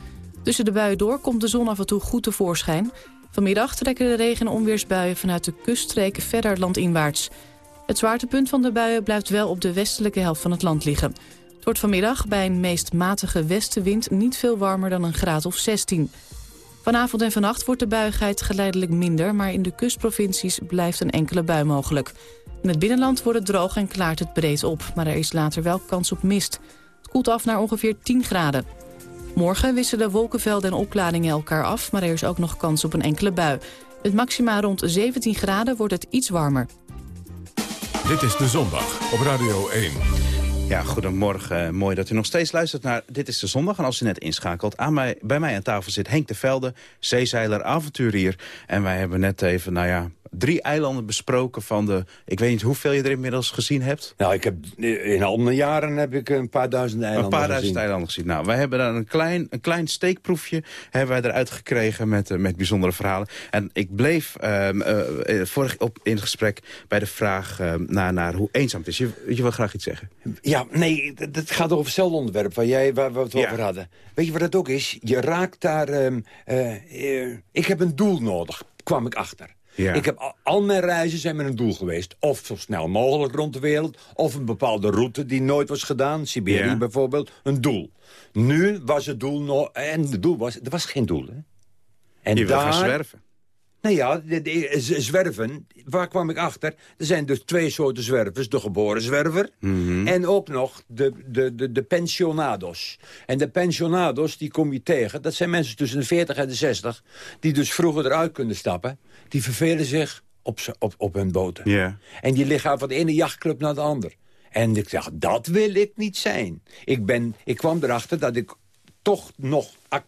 Tussen de buien door komt de zon af en toe goed tevoorschijn. Vanmiddag trekken de regen- en onweersbuien vanuit de kuststreek verder landinwaarts. Het zwaartepunt van de buien blijft wel op de westelijke helft van het land liggen. Het wordt vanmiddag bij een meest matige westenwind niet veel warmer dan een graad of 16. Vanavond en vannacht wordt de buigheid geleidelijk minder... maar in de kustprovincies blijft een enkele bui mogelijk. In het binnenland wordt het droog en klaart het breed op... maar er is later wel kans op mist. Het koelt af naar ongeveer 10 graden. Morgen wisselen wolkenvelden en opklaringen elkaar af... maar er is ook nog kans op een enkele bui. Met maxima rond 17 graden wordt het iets warmer. Dit is De Zondag op Radio 1. Ja, goedemorgen. Mooi dat u nog steeds luistert naar Dit is de Zondag. En als u net inschakelt, aan mij, bij mij aan tafel zit Henk de Velde, zeezeiler, avonturier. En wij hebben net even, nou ja, drie eilanden besproken van de... Ik weet niet hoeveel je er inmiddels gezien hebt. Nou, ik heb, in al mijn jaren heb ik een paar duizend eilanden Een paar duizend gezien. eilanden gezien. Nou, wij hebben daar een klein, een klein steekproefje hebben wij eruit gekregen met, eh, met bijzondere verhalen. En ik bleef ehm, eh, eh, vorig op, in het gesprek bij de vraag ehm, naar, naar hoe eenzaam het is. Je, je wil graag iets zeggen. Ja, nee, dat- dat gaat over hetzelfde onderwerp waar, jij, waar we het Ja. over hadden. Weet je wat het ook is? Je raakt daar... ehm, eh, eh, ik heb een doel nodig, kwam ik achter. Ja. Ik heb al, al mijn reizen zijn met een doel geweest. Of zo snel mogelijk rond de wereld. Of een bepaalde route die nooit was gedaan. Siberië Ja. bijvoorbeeld. Een doel. Nu was het doel... No en het doel was... Er was geen doel, hè? En je wil gaan zwerven. Nou ja, de, zwerven, waar kwam ik achter? Er zijn dus twee soorten zwervers. De geboren zwerver Mhm. en ook nog de, de, de, de pensionados. En de pensionados, die kom je tegen. Dat zijn mensen tussen de 40 en de 60... die dus vroeger eruit kunnen stappen. Die vervelen zich op, op, op hun boten. Ja. En die liggen van de ene jachtclub naar de ander. En ik dacht, dat wil ik niet zijn. Ik, ben, ik kwam erachter dat ik toch nog ac-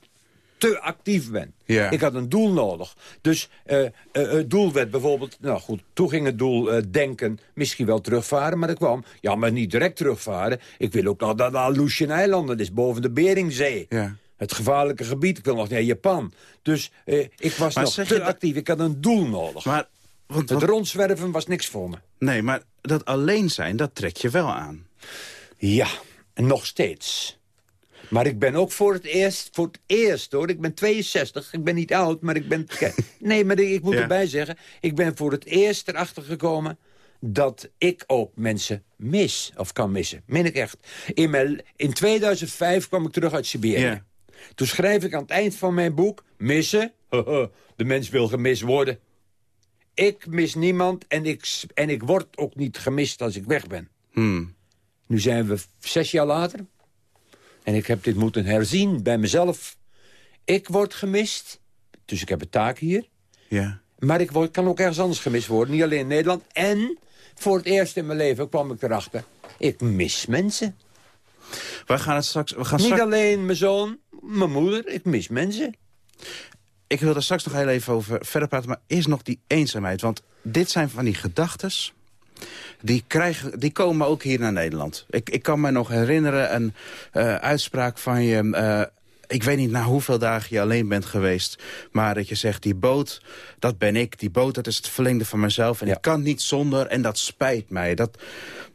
te actief ben. Ja. Ik had een doel nodig. Dus eh, eh, het doel werd bijvoorbeeld... Nou goed, toen ging het doel eh, denken, misschien wel terugvaren. Maar ik kwam, ja, maar niet direct terugvaren. Ik wil ook nog naar de Aleutian-eilanden. Dat is boven de Beringzee. Ja. Het gevaarlijke gebied. Ik wil nog naar Japan. Dus eh, ik was Maar nog te dat- actief. Ik had een doel nodig. Maar, want, het rondzwerven was niks voor me. nee, maar dat alleen zijn, dat trek je wel aan. Ja, nog steeds. Maar ik ben ook voor het eerst, voor het eerst hoor, ik ben 62, ik ben niet oud, maar ik ben... Nee, maar ik moet Ja. erbij zeggen, ik ben voor het eerst erachter gekomen dat ik ook mensen mis, of kan missen. Meen ik echt. In, mijn, in 2005 kwam ik terug uit Siberië. Ja. Toen schrijf ik aan het eind van mijn boek, missen, de mens wil gemist worden. Ik mis niemand en ik, en ik word ook niet gemist als ik weg ben. Hmm. Nu zijn we zes jaar later. En ik heb dit moeten herzien bij mezelf. Ik word gemist. Dus ik heb een taak hier. Ja. Maar ik word, kan ook ergens anders gemist worden. Niet alleen in Nederland. En voor het eerst in mijn leven kwam ik erachter. Ik mis mensen. We gaan het straks... We gaan Niet straks... alleen mijn zoon, mijn moeder. Ik mis mensen. Ik wil er straks nog heel even over verder praten. Maar eerst nog die eenzaamheid. Want dit zijn van die gedachtes... Die, krijgen, die komen ook hier naar Nederland. Ik, ik kan me nog herinneren een uh, uitspraak van je... Uh, ik weet niet na hoeveel dagen je alleen bent geweest. Maar dat je zegt, die boot, dat ben ik. Die boot, dat is het verlengde van mezelf. En ja. ik kan niet zonder en dat spijt mij. Dat,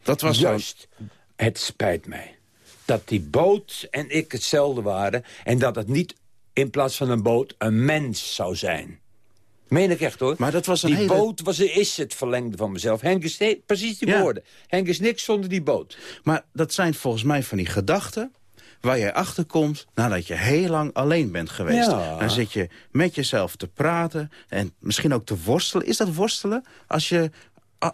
dat was Juist, het spijt mij. Dat die boot en ik hetzelfde waren. En dat het niet in plaats van een boot een mens zou zijn. Meen ik echt hoor. Maar dat was een die hele... boot was, is het verlengde van mezelf. Henk is nee, precies die Ja. woorden. Henk is niks zonder die boot. Maar dat zijn volgens mij van die gedachten waar jij achter komt nadat je heel lang alleen bent geweest. Ja. Dan zit je met jezelf te praten en misschien ook te worstelen. Is dat worstelen? Als je,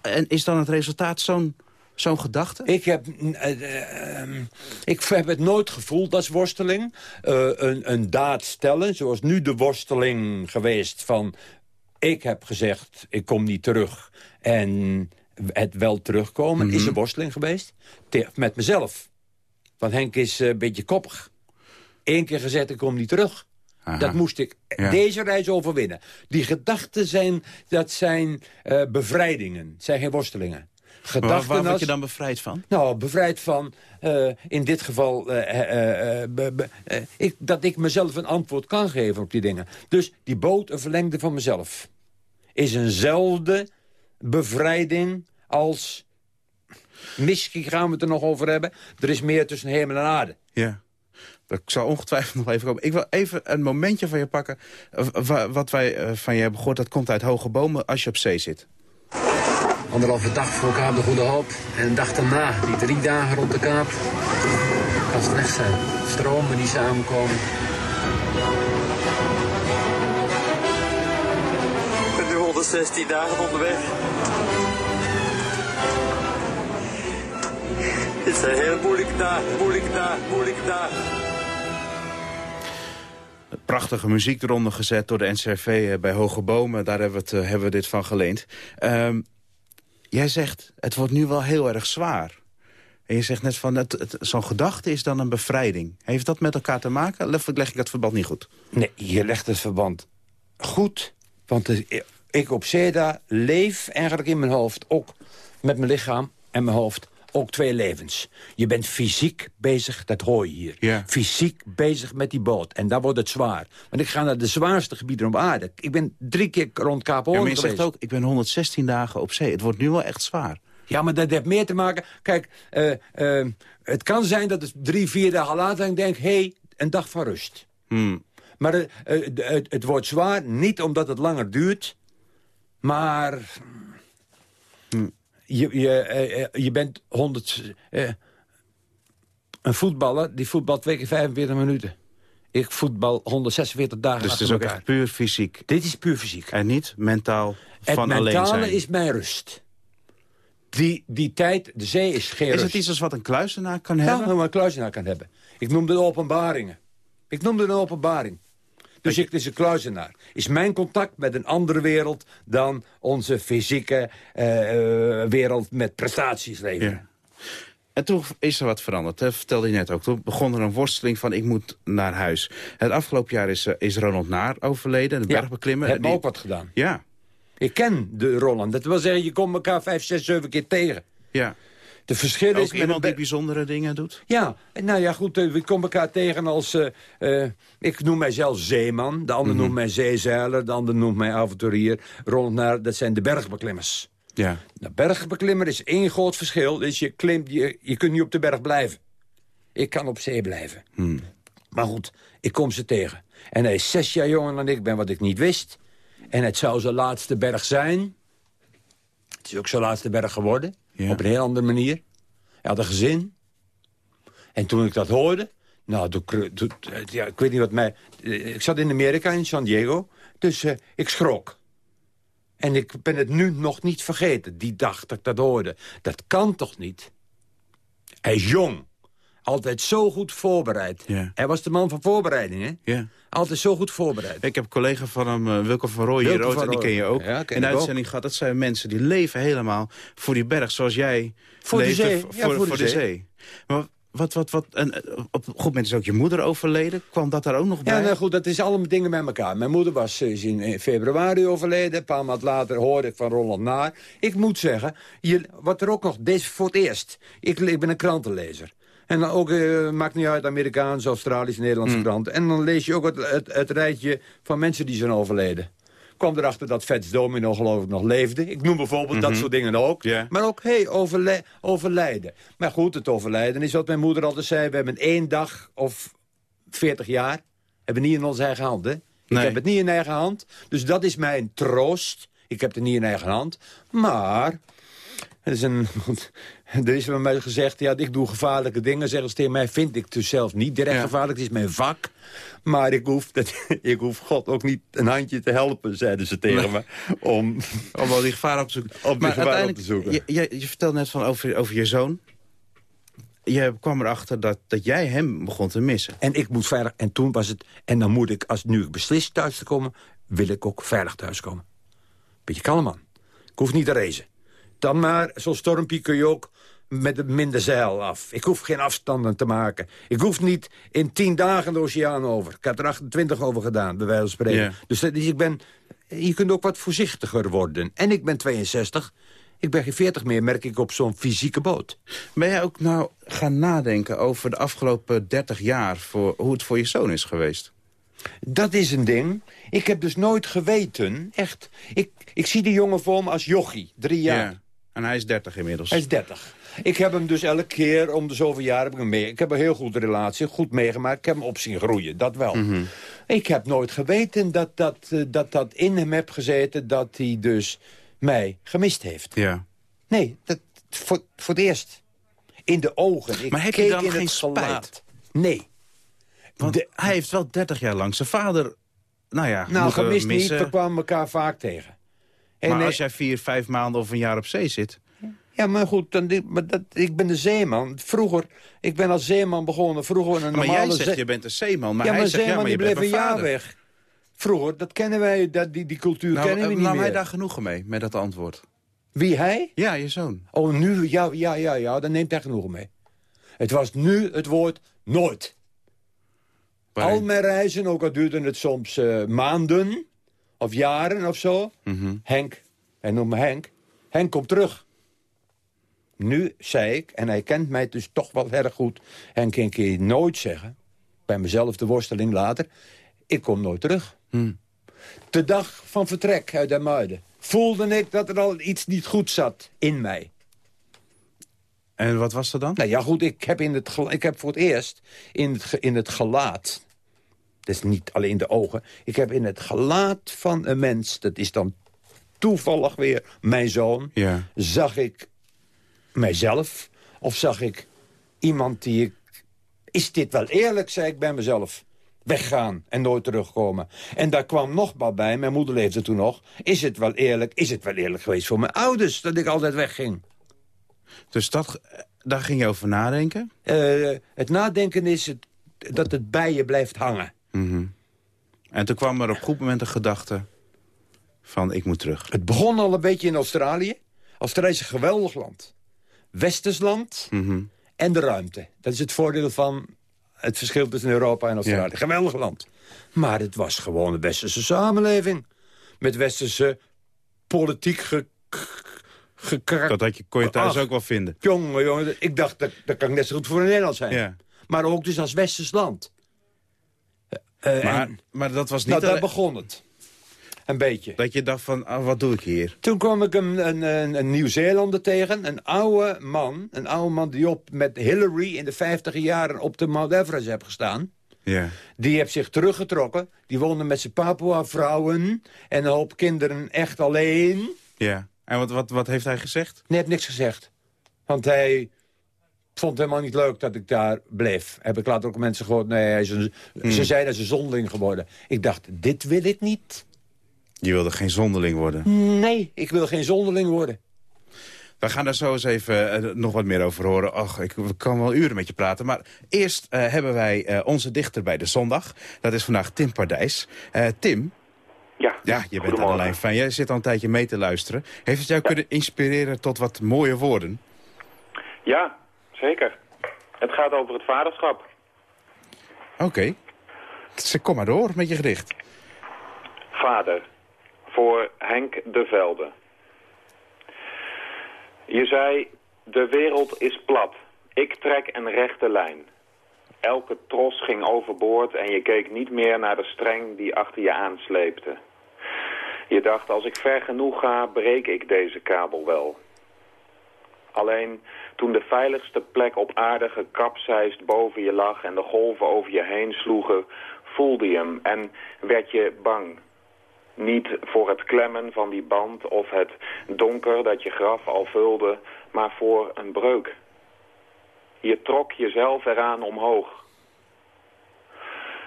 en is dan het resultaat zo'n zo'n gedachte? Ik heb, eh, eh, ehm, ik heb het nooit gevoeld als worsteling. Eh, een, een daad stellen, zoals nu de worsteling geweest van... ik heb gezegd, ik kom niet terug. En het wel terugkomen Mhm. is een worsteling geweest. Met mezelf. Want Henk is eh, een beetje koppig. Eén keer gezegd, ik kom niet terug. Aha. Dat moest ik Ja. deze reis overwinnen. Die gedachten zijn, dat zijn eh, bevrijdingen. zijn geen worstelingen. Waar, Gedachten waar word je dan bevrijd van? nou, bevrijd van, eh, in dit geval, eh, eh, eh, be- be- eh, ik, dat ik mezelf een antwoord kan geven op die dingen. Dus die boot, een verlengde van mezelf, is eenzelfde bevrijding als... Misschien gaan we het er nog over hebben. Er is meer tussen hemel en aarde. Ja. Dat zal ongetwijfeld nog even komen. Ik wil even een momentje van je pakken. wa- Wat wij van je hebben gehoord, dat komt uit hoge bomen als je op zee zit. Anderhalve dag voor Kaap de Goede Hoop. En een dag daarna, die drie dagen rond de Kaap, kan het weg zijn. Stromen die samenkomen. Ik ben nu 116 dagen onderweg. Dit zijn heel moeilijke dagen, moeilijke dagen, moeilijke dagen. Prachtige muziek eronder gezet door de NCRV eh, bij Hoge Bomen. Daar hebben we, het, eh, hebben we dit van geleend. Ehm, jij zegt, het wordt nu wel heel erg zwaar. En je zegt net van, zo'n gedachte is dan een bevrijding. Heeft dat met elkaar te maken? Of leg ik dat verband niet goed? Nee, je legt het verband goed. Want ik op Seda leef eigenlijk in mijn hoofd... ook met mijn lichaam en mijn hoofd ook twee levens. Je bent fysiek bezig, dat hoor je hier. Ja. Fysiek bezig met die boot. En daar wordt het zwaar. Want ik ga naar de zwaarste gebieden op aarde. Ik ben drie keer rond Kaap Ja, Hoorn maar je geweest. zegt ook, ik ben 116 dagen op zee. Het wordt nu wel echt zwaar. Ja, maar dat heeft meer te maken... Kijk, eh, eh, het kan zijn dat het drie, vier dagen later... ik denk, hé, hey, een dag van rust. Hmm. Maar eh, het wordt zwaar, niet omdat het langer duurt... maar... Je, je, eh, eh, je bent 100... eh, een voetballer, die voetbalt twee keer 45 minuten. Ik voetbal 146 dagen Dus het is ook elkaar. echt puur fysiek. Dit is puur fysiek. En niet mentaal Het van alleen mentale zijn. is mijn rust. Die, die tijd, de zee is geen Is rust. het iets als wat een kluizenaar kan Ja, hebben? hoe een kluizenaar kan hebben. Ik noemde de openbaringen. Ik noemde een openbaring. Dus ik is een kluizenaar. Is mijn contact met een andere wereld dan onze fysieke eh, eh, wereld met prestaties leven. Ja. En toen is er wat veranderd. Dat vertelde je net ook. Toen begon er een worsteling van ik moet naar huis. Het afgelopen jaar is, eh, is Ronald Naar overleden. De Ja, bergbeklimmer. heb Die- ook wat gedaan. Ja, Ik ken de Roland. Dat wil zeggen, je komt elkaar vijf, zes, zeven keer tegen. ja. De verschil Ook is... met iemand die bijzondere dingen doet? Ja, nou ja, goed, eh, we komen elkaar tegen als... eh, eh, ik noem mijzelf zeeman, de ander Mhm. noemt mij zeezeiler... de ander noemt mij avonturier. Roland naar, dat zijn de bergbeklimmers. Ja. De bergbeklimmer is één groot verschil. Dus je, klimt, je, je kunt niet op de berg blijven. Ik kan op zee blijven. Hmm. Maar goed, ik kom ze tegen. En hij is zes jaar jonger dan ik ben, wat ik niet wist. En het zou zijn laatste berg zijn. Het is ook zijn laatste berg geworden. Op een heel andere manier. Hij had een gezin. En toen ik dat hoorde... Nou, toen- ja, ik weet niet wat mij... eh, Ik zat in Amerika, in San Diego. Dus eh, ik schrok. En ik ben het nu nog niet vergeten, die dag dat ik dat hoorde. Dat kan toch niet? Hij is jong. Altijd zo goed voorbereid. Ja. Hij was de man van voorbereiding, hè? Ja. Altijd zo goed voorbereid. Ik heb een collega van hem, uh, Wilco van Rooij, Wilco Rood, van en die ken je ook. Ja, ken in de uitzending gehad. Dat zijn mensen die leven helemaal voor die berg, zoals jij Voor de zee. Ja, voor, voor de zee. zee. Maar wat, wat, wat, en, eh, op een goed moment is ook je moeder overleden. Kwam dat daar ook nog bij? Ja, nou goed, dat is allemaal dingen bij elkaar. Mijn moeder was eh, is in februari overleden. Een paar maanden later hoorde ik van Roland Naar. Ik moet zeggen, je, wat er ook nog... Deze voor het eerst. Ik, ik ben een krantenlezer. En dan ook, eh, maakt niet uit, Amerikaanse, Australische, Nederlandse Hmm. kranten. En dan lees je ook het, het, het rijtje van mensen die zijn overleden. Kwam erachter dat Vets Domino geloof ik nog leefde. Ik noem bijvoorbeeld dat Mhm. soort dingen ook. Maar ook, hé, hey, overlijden. Maar goed, het overlijden is wat mijn moeder altijd zei. We hebben één dag of 40 jaar. Hebben niet in onze eigen hand, hè? Ik heb het niet in eigen hand. Dus dat is mijn troost. Ik heb het niet in eigen hand. Maar... Er is, een, er is bij mij gezegd, ja, ik doe gevaarlijke dingen. Zeggen ze tegen mij, vind ik dus zelf niet direct Ja. gevaarlijk. Het is mijn vak. Maar ik hoef, dat, ik hoef God ook niet een handje te helpen, zeiden ze tegen me. Om, Om al die gevaar op te zoeken. Om maar gevaar op uiteindelijk, te zoeken. Je, je, je vertelde net van over, over je zoon. Je kwam erachter dat, dat jij hem begon te missen. En ik moet veilig. En toen was het. En dan moet ik, als nu ik beslis thuis te komen, wil ik ook veilig thuiskomen. Beetje kalm man. Ik hoef niet te racen. Dan maar, zo'n stormpje kun je ook met minder zeil af. Ik hoef geen afstanden te maken. Ik hoef niet in tien dagen de oceaan over. Ik heb er 28 over gedaan, bij wijze van spreken. Dus, dat is, ik ben, je kunt ook wat voorzichtiger worden. En ik ben 62. Ik ben geen 40 meer, merk ik op zo'n fysieke boot. Ben jij ook nou gaan nadenken over de afgelopen 30 jaar... Voor, hoe het voor je zoon is geweest? Dat is een ding. Ik heb dus nooit geweten, echt. Ik, ik zie die jongen voor me als jochie, drie jaar. Ja. En hij is 30 inmiddels. Hij is 30. Ik heb hem dus elke keer om de zoveel jaar heb ik hem mee. Ik heb een heel goede relatie, goed meegemaakt. Ik heb hem op zien groeien, dat wel. Mhm. Ik heb nooit geweten dat dat, eh, dat dat in hem heb gezeten... dat hij dus mij gemist heeft. Ja. Nee, dat, voor, voor het eerst. In de ogen. Ik Maar heb je dan in geen het spijt? gelaat. Nee. Want De- hij heeft wel 30 jaar lang zijn vader... Nou ja, Nou, gemist missen. niet, we kwamen elkaar vaak tegen. En Maar eh, als jij vier, vijf maanden of een jaar op zee zit... Ja, maar goed, dan, maar dat, ik ben de zeeman. Vroeger, ik ben als zeeman begonnen. Vroeger een maar normale jij zegt, je bent een zeeman. Maar ja, hij maar zegt, zeeman ja, maar je bleef een jaar weg. Vroeger, dat kennen wij, dat, die, die cultuur Nou, kennen we eh, niet nam meer. hij daar genoegen mee, met dat antwoord? Wie, hij? Ja, je zoon. Oh, nu, ja, ja, ja, ja, dan neemt hij genoegen mee. Het was nu het woord nooit. Waarin? Al mijn reizen, ook al duurde het soms eh, maanden of jaren of zo. Mhm. Henk, hij noemt me Henk. Henk, kom terug. Nu zei ik, en hij kent mij dus toch wel erg goed... Henk kan ik nooit zeggen, bij mezelf de worsteling later... ik kom nooit terug. Hm. De dag van vertrek uit de Muiden voelde ik dat er al iets niet goed zat in mij. En wat was er dan? Nou ja, goed, ik heb, in het, ik heb voor het eerst in het, in het gelaat... dat is niet alleen de ogen... ik heb in het gelaat van een mens... dat is dan toevallig weer mijn zoon... Ja. zag ik mijzelf of zag ik iemand die ik... Is dit wel eerlijk, zei ik bij mezelf. Weggaan en nooit terugkomen. En daar kwam nog maar bij, mijn moeder leefde toen nog... is het wel eerlijk, is het wel eerlijk geweest voor mijn ouders... dat ik altijd wegging? Dus dat, daar ging je over nadenken? Eh, het nadenken is het, dat het bij je blijft hangen. En toen kwam er op goed moment een gedachte van ik moet terug. Het begon al een beetje in Australië. Australië is een geweldig land. Westers land Mhm. en de ruimte. Dat is het voordeel van het verschil tussen Europa en Australië. Ja. Geweldig land. Maar het was gewoon een westerse samenleving. Met westerse politiek ge. Dat had je, kon je thuis Ach, ook wel vinden. Jongen, jongen, ik dacht, dat, dat kan ik net zo goed voor Nederland zijn. Ja. Maar ook dus als westers land. Eh, Maar, en- maar dat was niet nou, daar begon het. Een beetje. dat je dacht van, ah, wat doe ik hier? Toen kwam ik een, een, een, een Nieuw-Zeelander tegen. Een oude man. Een oude man die op met Hillary in de 50 jaren op de Mount Everest heeft gestaan. Ja. Die heeft zich teruggetrokken. Die woonde met zijn Papua-vrouwen. En een hoop kinderen echt alleen. ja. En wat, wat, wat heeft hij gezegd? Nee, heeft niks gezegd. Want hij vond het helemaal niet leuk dat ik daar bleef. Heb ik later ook mensen gehoord. Nee, hij is een, Hmm. ze zeiden ze zonderling geworden. Ik dacht, dit wil ik niet. Je wilde geen zonderling worden. Nee, ik wil geen zonderling worden. We gaan daar zo eens even eh, nog wat meer over horen. Ach, ik kan wel uren met je praten. Maar eerst eh, hebben wij eh, onze dichter bij de zondag. Dat is vandaag Tim Pardijs. Tim? Ja, ja, je bent aan de lijn van. Jij zit al een tijdje mee te luisteren. Heeft het jou kunnen inspireren tot wat mooie woorden? Ja, zeker. Het gaat over het vaderschap. Oké. Kom maar door met je gedicht. Vader, voor Henk de Velde. Je zei, de wereld is plat. Ik trek een rechte lijn. Elke tros ging overboord en je keek niet meer naar de streng die achter je aansleepte. Je dacht, als ik ver genoeg ga, breek ik deze kabel wel. Alleen toen de veiligste plek op aarde gekapseist boven je lag en de golven over je heen sloegen, voelde je hem en werd je bang. Niet voor het klemmen van die band of het donker dat je graf al vulde, maar voor een breuk. Je trok jezelf eraan omhoog.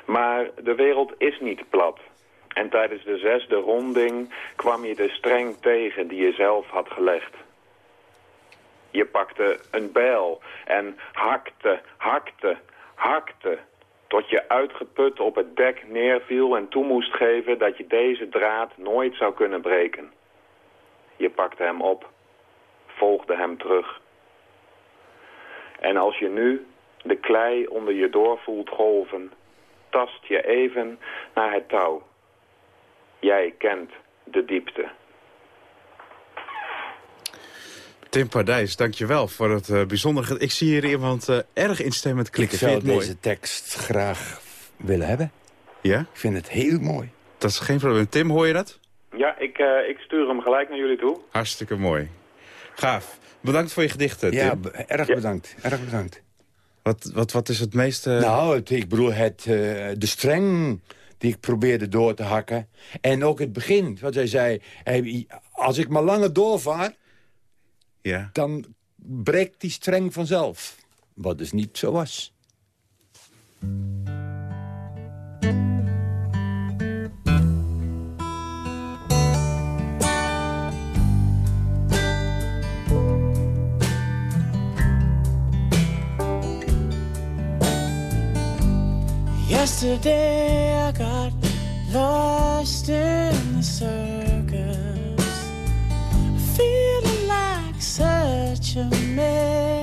Maar de wereld is niet plat. En tijdens de zesde ronding kwam je de streng tegen die je zelf had gelegd. Je pakte een bijl en hakte, hakte, hakte tot je uitgeput op het dek neerviel en toe moest geven dat je deze draad nooit zou kunnen breken. Je pakte hem op, volgde hem terug. En als je nu de klei onder je door voelt golven, tast je even naar het touw. Jij kent de diepte. Tim Pardijs, dankjewel voor het uh, bijzondere... Ik zie hier iemand uh, erg instemmend klikken. Ik zou deze tekst graag willen hebben. Ja? Ik vind het heel mooi. Dat is geen probleem. Tim, hoor je dat? Ja, ik, uh, ik stuur hem gelijk naar jullie toe. Hartstikke mooi. Gaaf. Bedankt voor je gedichten, Tim. Ja, erg bedankt. Erg bedankt. Wat, wat, wat is het meeste... Nou, het, ik bedoel, het, de streng die ik probeerde door te hakken. En ook het begin, wat hij zei... Als ik maar langer doorvaar, ja. dan breekt die streng vanzelf. Wat dus niet zo was. Yesterday I got lost in the circus, feeling such a mess.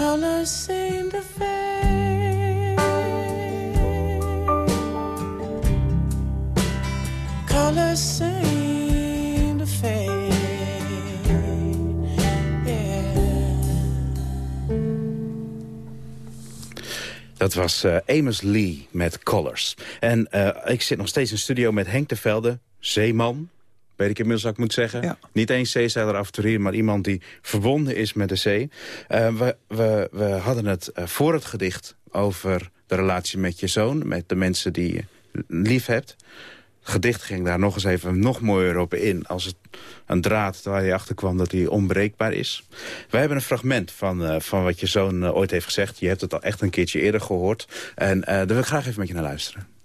Colors fade. Colors fade. Dat was uh, Amos Lee met Colors. En uh, ik zit nog steeds in studio met Henk de Velde, zeeman. Weet ik inmiddels wat ik moet zeggen. Ja. Niet eens zeezeiler avonturier, maar iemand die verbonden is met de zee. Uh, we, we, we hadden het voor het gedicht over de relatie met je zoon. Met de mensen die je lief hebt gedicht ging daar nog eens even nog mooier op in... als het een draad waar je achter kwam dat hij onbreekbaar is. Wij hebben een fragment van, uh, van wat je zoon uh, ooit heeft gezegd. Je hebt het al echt een keertje eerder gehoord. En daar wil ik graag even met je naar luisteren.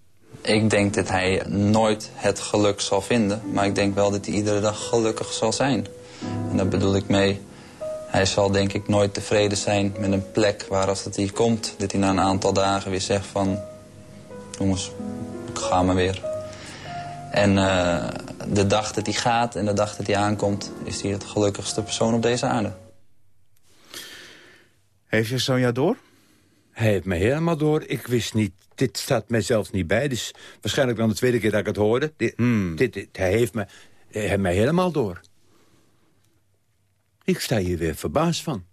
Ik denk dat hij nooit het geluk zal vinden. Maar ik denk wel dat hij iedere dag gelukkig zal zijn. En daar bedoel ik mee... Hij zal denk ik nooit tevreden zijn met een plek waar als het hier komt... dat hij na een aantal dagen weer zegt van... jongens, ik ga maar weer. En uh, de dag dat hij gaat en de dag dat hij aankomt... is hij het gelukkigste persoon op deze aarde. Heeft je zo'n jaar door? Hij heeft me helemaal door. Ik wist niet, dit staat mij zelfs niet bij. Dus waarschijnlijk dan de tweede keer dat ik het hoorde. Dit, hmm. dit, dit, hij, heeft me, hij heeft mij helemaal door. Ik sta hier weer verbaasd van.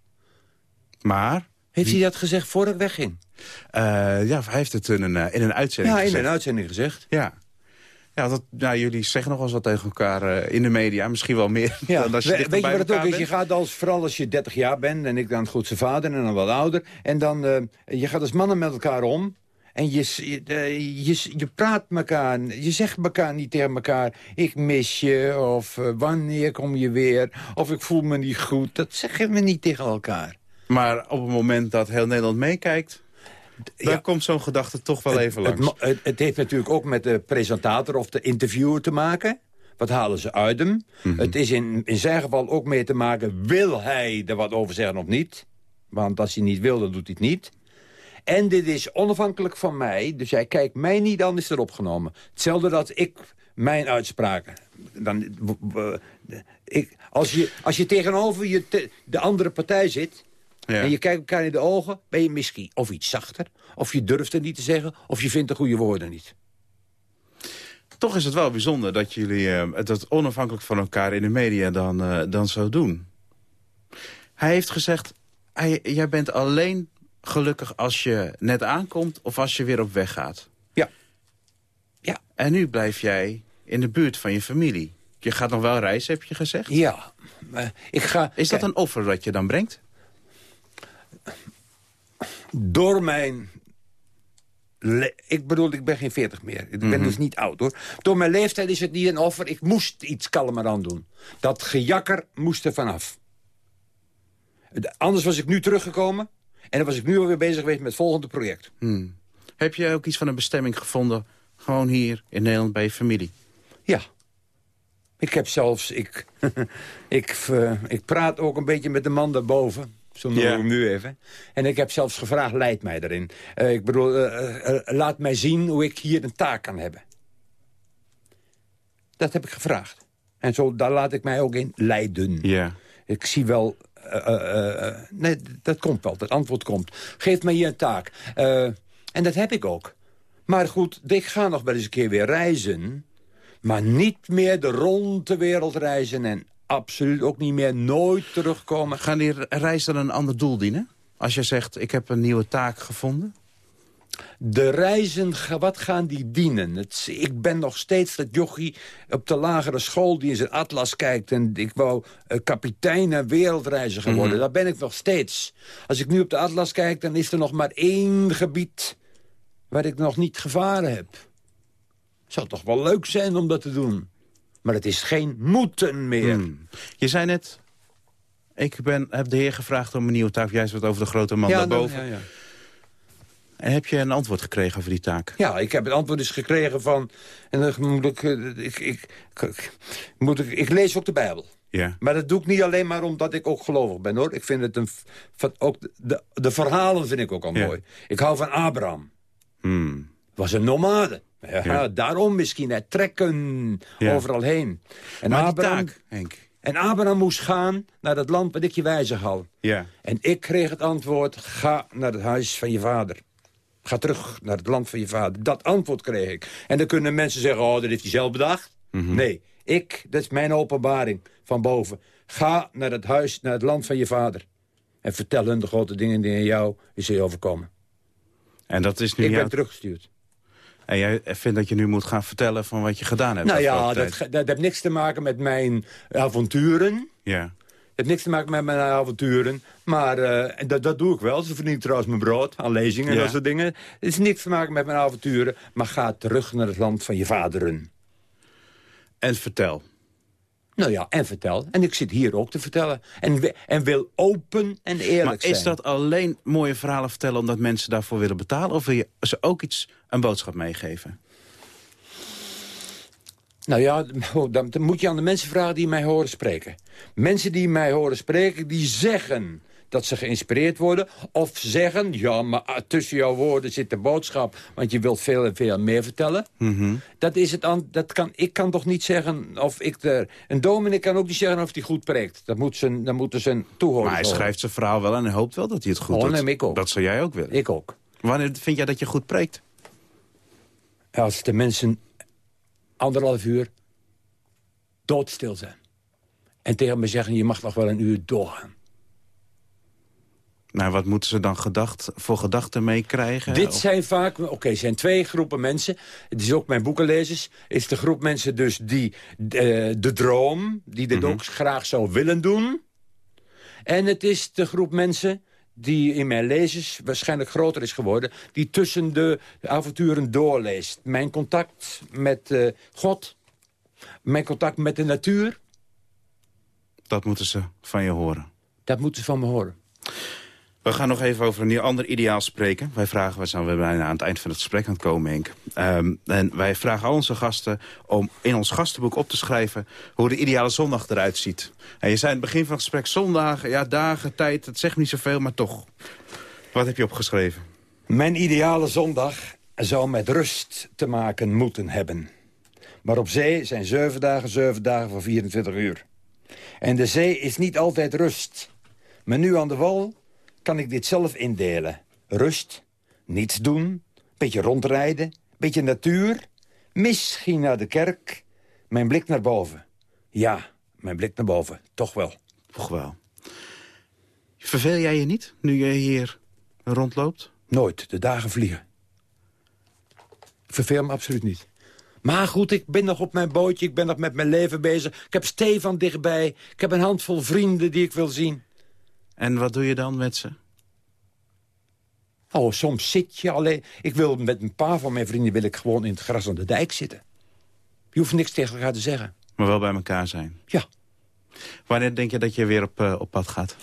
Maar? Heeft hij dat gezegd voor ik wegging? Uh, ja, hij heeft het in een, in een uitzending ja, gezegd. Ja, in een uitzending gezegd. Ja. Ja, dat, nou, jullie zeggen nog wel eens wat tegen elkaar uh, in de media. Misschien wel meer ja. dan als je We, Weet je wat het ook bent. is? Je gaat als, vooral als je 30 jaar bent... en ik dan goed zijn vader en dan wat ouder... en dan, uh, je gaat als mannen met elkaar om... En je, je, je, je praat elkaar, je zegt elkaar niet tegen elkaar... ik mis je, of uh, wanneer kom je weer, of ik voel me niet goed. Dat zeggen we niet tegen elkaar. Maar op het moment dat heel Nederland meekijkt... Dan komt zo'n gedachte toch wel even langs. Het, het, het, heeft natuurlijk ook met de presentator of de interviewer te maken. Wat halen ze uit hem? Mm -hmm. Het is in, in zijn geval ook mee te maken... wil hij er wat over zeggen of niet? Want als hij niet wil, dan doet hij het niet. En dit is onafhankelijk van mij. Dus hij kijkt mij niet, dan is er opgenomen. Hetzelfde dat ik mijn uitspraken... Dan, ik, als, je, als je tegenover je te, de andere partij zit... Ja. En je kijkt elkaar in de ogen, ben je misschien of iets zachter... of je durft het niet te zeggen, of je vindt de goede woorden niet. Toch is het wel bijzonder dat jullie uh, het onafhankelijk van elkaar in de media dan, uh, dan zo doen. Hij heeft gezegd, hij, jij bent alleen gelukkig als je net aankomt... of als je weer op weg gaat. Ja. ja. En nu blijf jij in de buurt van je familie. Je gaat nog wel reizen, heb je gezegd? Ja. ik ga, is dat een offer dat je dan brengt? Door mijn... Ik bedoel, ik ben geen 40 meer. Ik ben mm -hmm. dus niet oud, hoor. Door mijn leeftijd is het niet een offer. Ik moest iets kalmer aan doen. Dat gejakker moest er vanaf. Anders was ik nu teruggekomen. En dan was ik nu alweer bezig geweest met het volgende project. Hmm. Heb je ook iets van een bestemming gevonden... gewoon hier in Nederland bij je familie? Ja. Ik heb zelfs... Ik, ik, uh, ik praat ook een beetje met de man daarboven. Zo noem ik hem nu even. En ik heb zelfs gevraagd, leid mij erin. Uh, ik bedoel, uh, uh, laat mij zien hoe ik hier een taak kan hebben. Dat heb ik gevraagd. En zo, daar laat ik mij ook in leiden. Ja. Ik zie wel... nee, dat komt wel. Dat antwoord komt. Geef mij hier een taak. en dat heb ik ook. Maar goed, ik ga nog wel eens een keer weer reizen. Maar niet meer de ronde wereld reizen en absoluut ook niet meer, nooit terugkomen. Gaan die reis dan een ander doel dienen? Als je zegt, ik heb een nieuwe taak gevonden? De reizen, wat gaan die dienen? Het, ik ben nog steeds dat jochie op de lagere school... die in zijn atlas kijkt en ik wou uh, kapitein en wereldreiziger worden. Mm -hmm. Dat ben ik nog steeds. Als ik nu op de atlas kijk, dan is er nog maar één gebied... waar ik nog niet gevaren heb. Zou toch wel leuk zijn om dat te doen. Maar het is geen moeten meer. Hmm. Je zei net, ik ben, heb de heer gevraagd om een nieuwe taak. Juist wat over de grote man ja, daarboven. Dan, ja, ja. En heb je een antwoord gekregen over die taak? Ja, ik heb het antwoord dus gekregen van... En dan moet ik, ik, ik, ik, moet ik, ik lees ook de Bijbel. Ja. Maar dat doe ik niet alleen maar omdat ik ook gelovig ben, hoor. Ik vind het een... Ook de, de verhalen vind ik ook al Ja. mooi. Ik hou van Abraham. Hmm. Was een nomade. Ja, Ja. Daarom misschien, hij trekken Ja. overal heen. En maar Abraham, taak, Henk. en Abraham moest gaan naar dat land wat ik je wijzen hou. Ja. En ik kreeg het antwoord, ga naar het huis van je vader. Ga terug naar het land van je vader. Dat antwoord kreeg ik. En dan kunnen mensen zeggen, oh, dat heeft hij zelf bedacht. Mhm. Nee, ik, dat is mijn openbaring van boven. Ga naar het huis, naar het land van je vader. En vertel hun de grote dingen die in jou is overkomen. En dat is nu Ik ben teruggestuurd. En jij vindt dat je nu moet gaan vertellen van wat je gedaan hebt? Nou ja, dat, dat heeft niks te maken met mijn avonturen. Ja. Het heeft niks te maken met mijn avonturen. Maar en dat, dat doe ik wel. Ze verdienen trouwens mijn brood aan lezingen en Ja. dat soort dingen. Het is niks te maken met mijn avonturen. Maar ga terug naar het land van je vaderen. En vertel. Nou ja, en vertel. En ik zit hier ook te vertellen. En, en wil open en eerlijk Maar zijn. is dat alleen mooie verhalen vertellen omdat mensen daarvoor willen betalen? Of wil je ze ook iets, een boodschap meegeven? Nou ja, dan dan moet je aan de mensen vragen die mij horen spreken. Mensen die mij horen spreken, die zeggen dat ze geïnspireerd worden. Of zeggen, ja, maar ah, tussen jouw woorden zit de boodschap... want je wilt veel en veel meer vertellen. Mhm. Dat is het aan, dat kan, ik kan toch niet zeggen of ik... De, een dominee kan ook niet zeggen of hij goed preekt. Dat, moet zijn, dat moeten zijn toehoorders Maar hij horen. schrijft zijn verhaal wel en hij hoopt wel dat hij het goed Oh, doet. ik ook. Dat zou jij ook willen. Ik ook. Wanneer vind jij dat je goed preekt? Als de mensen anderhalf uur doodstil zijn. En tegen me zeggen, je mag nog wel een uur doorgaan. Nou, wat moeten ze dan gedacht, voor gedachten meekrijgen? Dit Of- zijn vaak, oké, er zijn twee groepen mensen. Het is ook mijn boekenlezers. is de groep mensen dus die eh, de droom, die dit ook graag zou willen doen. En het is de groep mensen die in mijn lezers waarschijnlijk groter is geworden... die tussen de avonturen doorleest. Mijn contact met eh, God, mijn contact met de natuur... Dat moeten ze van je horen. Dat moeten ze van me horen. We gaan nog even over een nieuw ander ideaal spreken. Wij vragen, we zijn bijna aan het eind van het gesprek aan het komen, Henk. Ehm, en wij vragen al onze gasten om in ons gastenboek op te schrijven... hoe de ideale zondag eruit ziet. En je zei in het begin van het gesprek zondagen, ja, dagen, tijd... het zegt niet zoveel, maar toch. Wat heb je opgeschreven? Mijn ideale zondag zou met rust te maken moeten hebben. Maar op zee zijn zeven dagen, zeven dagen van 24 uur. En de zee is niet altijd rust. Maar nu aan de wal kan ik dit zelf indelen. Rust, niets doen, beetje rondrijden, beetje natuur... misschien naar de kerk, mijn blik naar boven. Ja, mijn blik naar boven, toch wel. Toch wel. Verveel jij je niet, nu je hier rondloopt? Nooit, de dagen vliegen. Ik verveel me absoluut niet. Maar goed, ik ben nog op mijn bootje, ik ben nog met mijn leven bezig. Ik heb Stefan dichtbij, ik heb een handvol vrienden die ik wil zien. En wat doe je dan met ze? Oh, soms zit je alleen. Ik wil met een paar van mijn vrienden wil ik gewoon in het gras aan de dijk zitten. Je hoeft niks tegen elkaar te zeggen. Maar wel bij elkaar zijn? Ja. Wanneer denk je dat je weer op, eh, op pad gaat?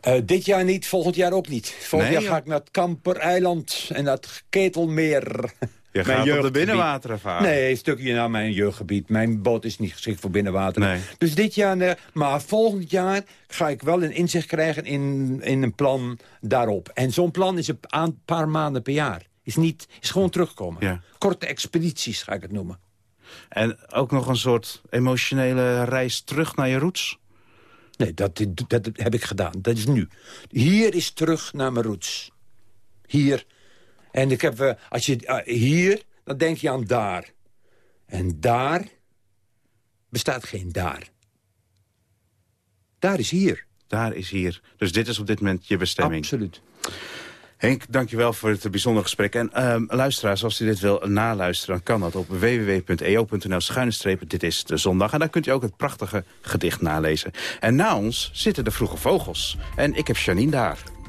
Eh, dit jaar niet, volgend jaar ook niet. Volgend Nee, jaar ga ik naar het Kampereiland en naar het Ketelmeer. Je Mijn gaat op de binnenwateren varen. Nee, een stukje naar mijn jeugdgebied. Mijn boot is niet geschikt voor binnenwater. Nee. Dus dit jaar, nee, maar volgend jaar ga ik wel een inzicht krijgen in, in een plan daarop. En zo'n plan is een paar maanden per jaar. Is, niet, is gewoon terugkomen. Ja. Korte expedities ga ik het noemen. En ook nog een soort emotionele reis terug naar je roots? Nee, dat, dat, heb ik gedaan. Dat is nu. Hier is terug naar mijn roots. Hier. En ik heb, eh, als je eh, hier, dan denk je aan daar. En daar bestaat geen daar. Daar is hier. Daar is hier. Dus dit is op dit moment je bestemming. Absoluut. Henk, dankjewel voor het bijzondere gesprek. En ehm, luisteraars, als u dit wil naluisteren... dan kan dat op www.eo.nl schuine Dit is de zondag. En daar kunt u ook het prachtige gedicht nalezen. En na ons zitten de vroege vogels. En ik heb Janine daar.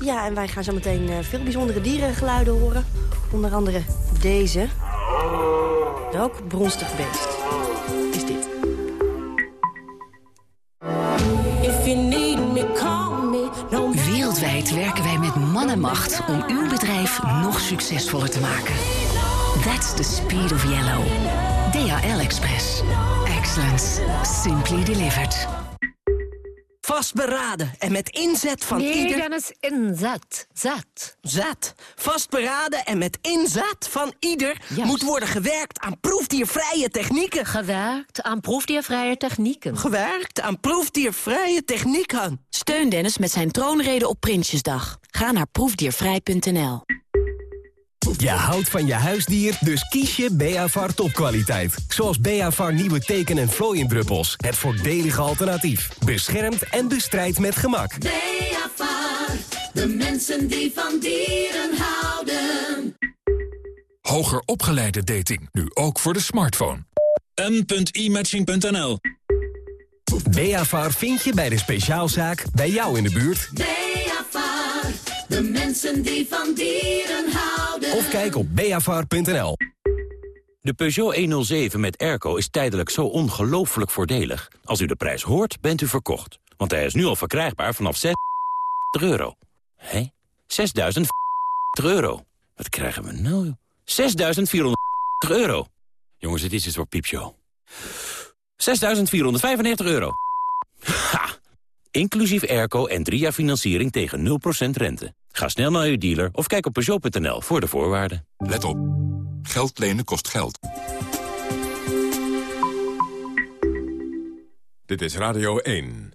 Ja, en wij gaan zo meteen eh, veel bijzondere dierengeluiden horen. Onder andere deze. Welk bronstig beest is dit? Wereldwijd werken wij met man en macht om uw bedrijf nog succesvoller te maken. That's the speed of yellow. DHL Express. Excellence. Simply delivered. Vastberaden en met inzet van Nee, ieder... Dennis, inzet. Zet. Zet. Vastberaden en met inzet van ieder moet worden gewerkt aan proefdiervrije technieken. Gewerkt aan proefdiervrije technieken. Gewerkt aan proefdiervrije technieken. Steun Dennis met zijn troonrede op Prinsjesdag. Ga naar proefdiervrij.nl. Je houdt van je huisdier, dus kies je Beavar topkwaliteit. Zoals Beavar nieuwe teken- en vlooiendruppels. Het voordelige alternatief. Beschermt en bestrijdt met gemak. Beavar, De mensen die van dieren houden. Hoger opgeleide dating, nu ook voor de smartphone. m.imatching.nl Beafar vind je bij de speciaalzaak bij jou in de buurt. Beafar, de mensen die van dieren houden. Of kijk op beafar.nl. De Peugeot 107 met airco is tijdelijk zo ongelooflijk voordelig. Als u de prijs hoort, bent u verkocht. Want hij is nu al verkrijgbaar vanaf 6 euro. Hé? 6.000 euro. Wat krijgen we nou? 6.400 euro. Jongens, het is iets voor piepshow. 6.495 euro. Ha! Inclusief airco en drie jaar financiering tegen 0% rente. Ga snel naar uw dealer of kijk op Peugeot.nl voor de voorwaarden. Let op. Geld lenen kost geld. Dit is Radio 1.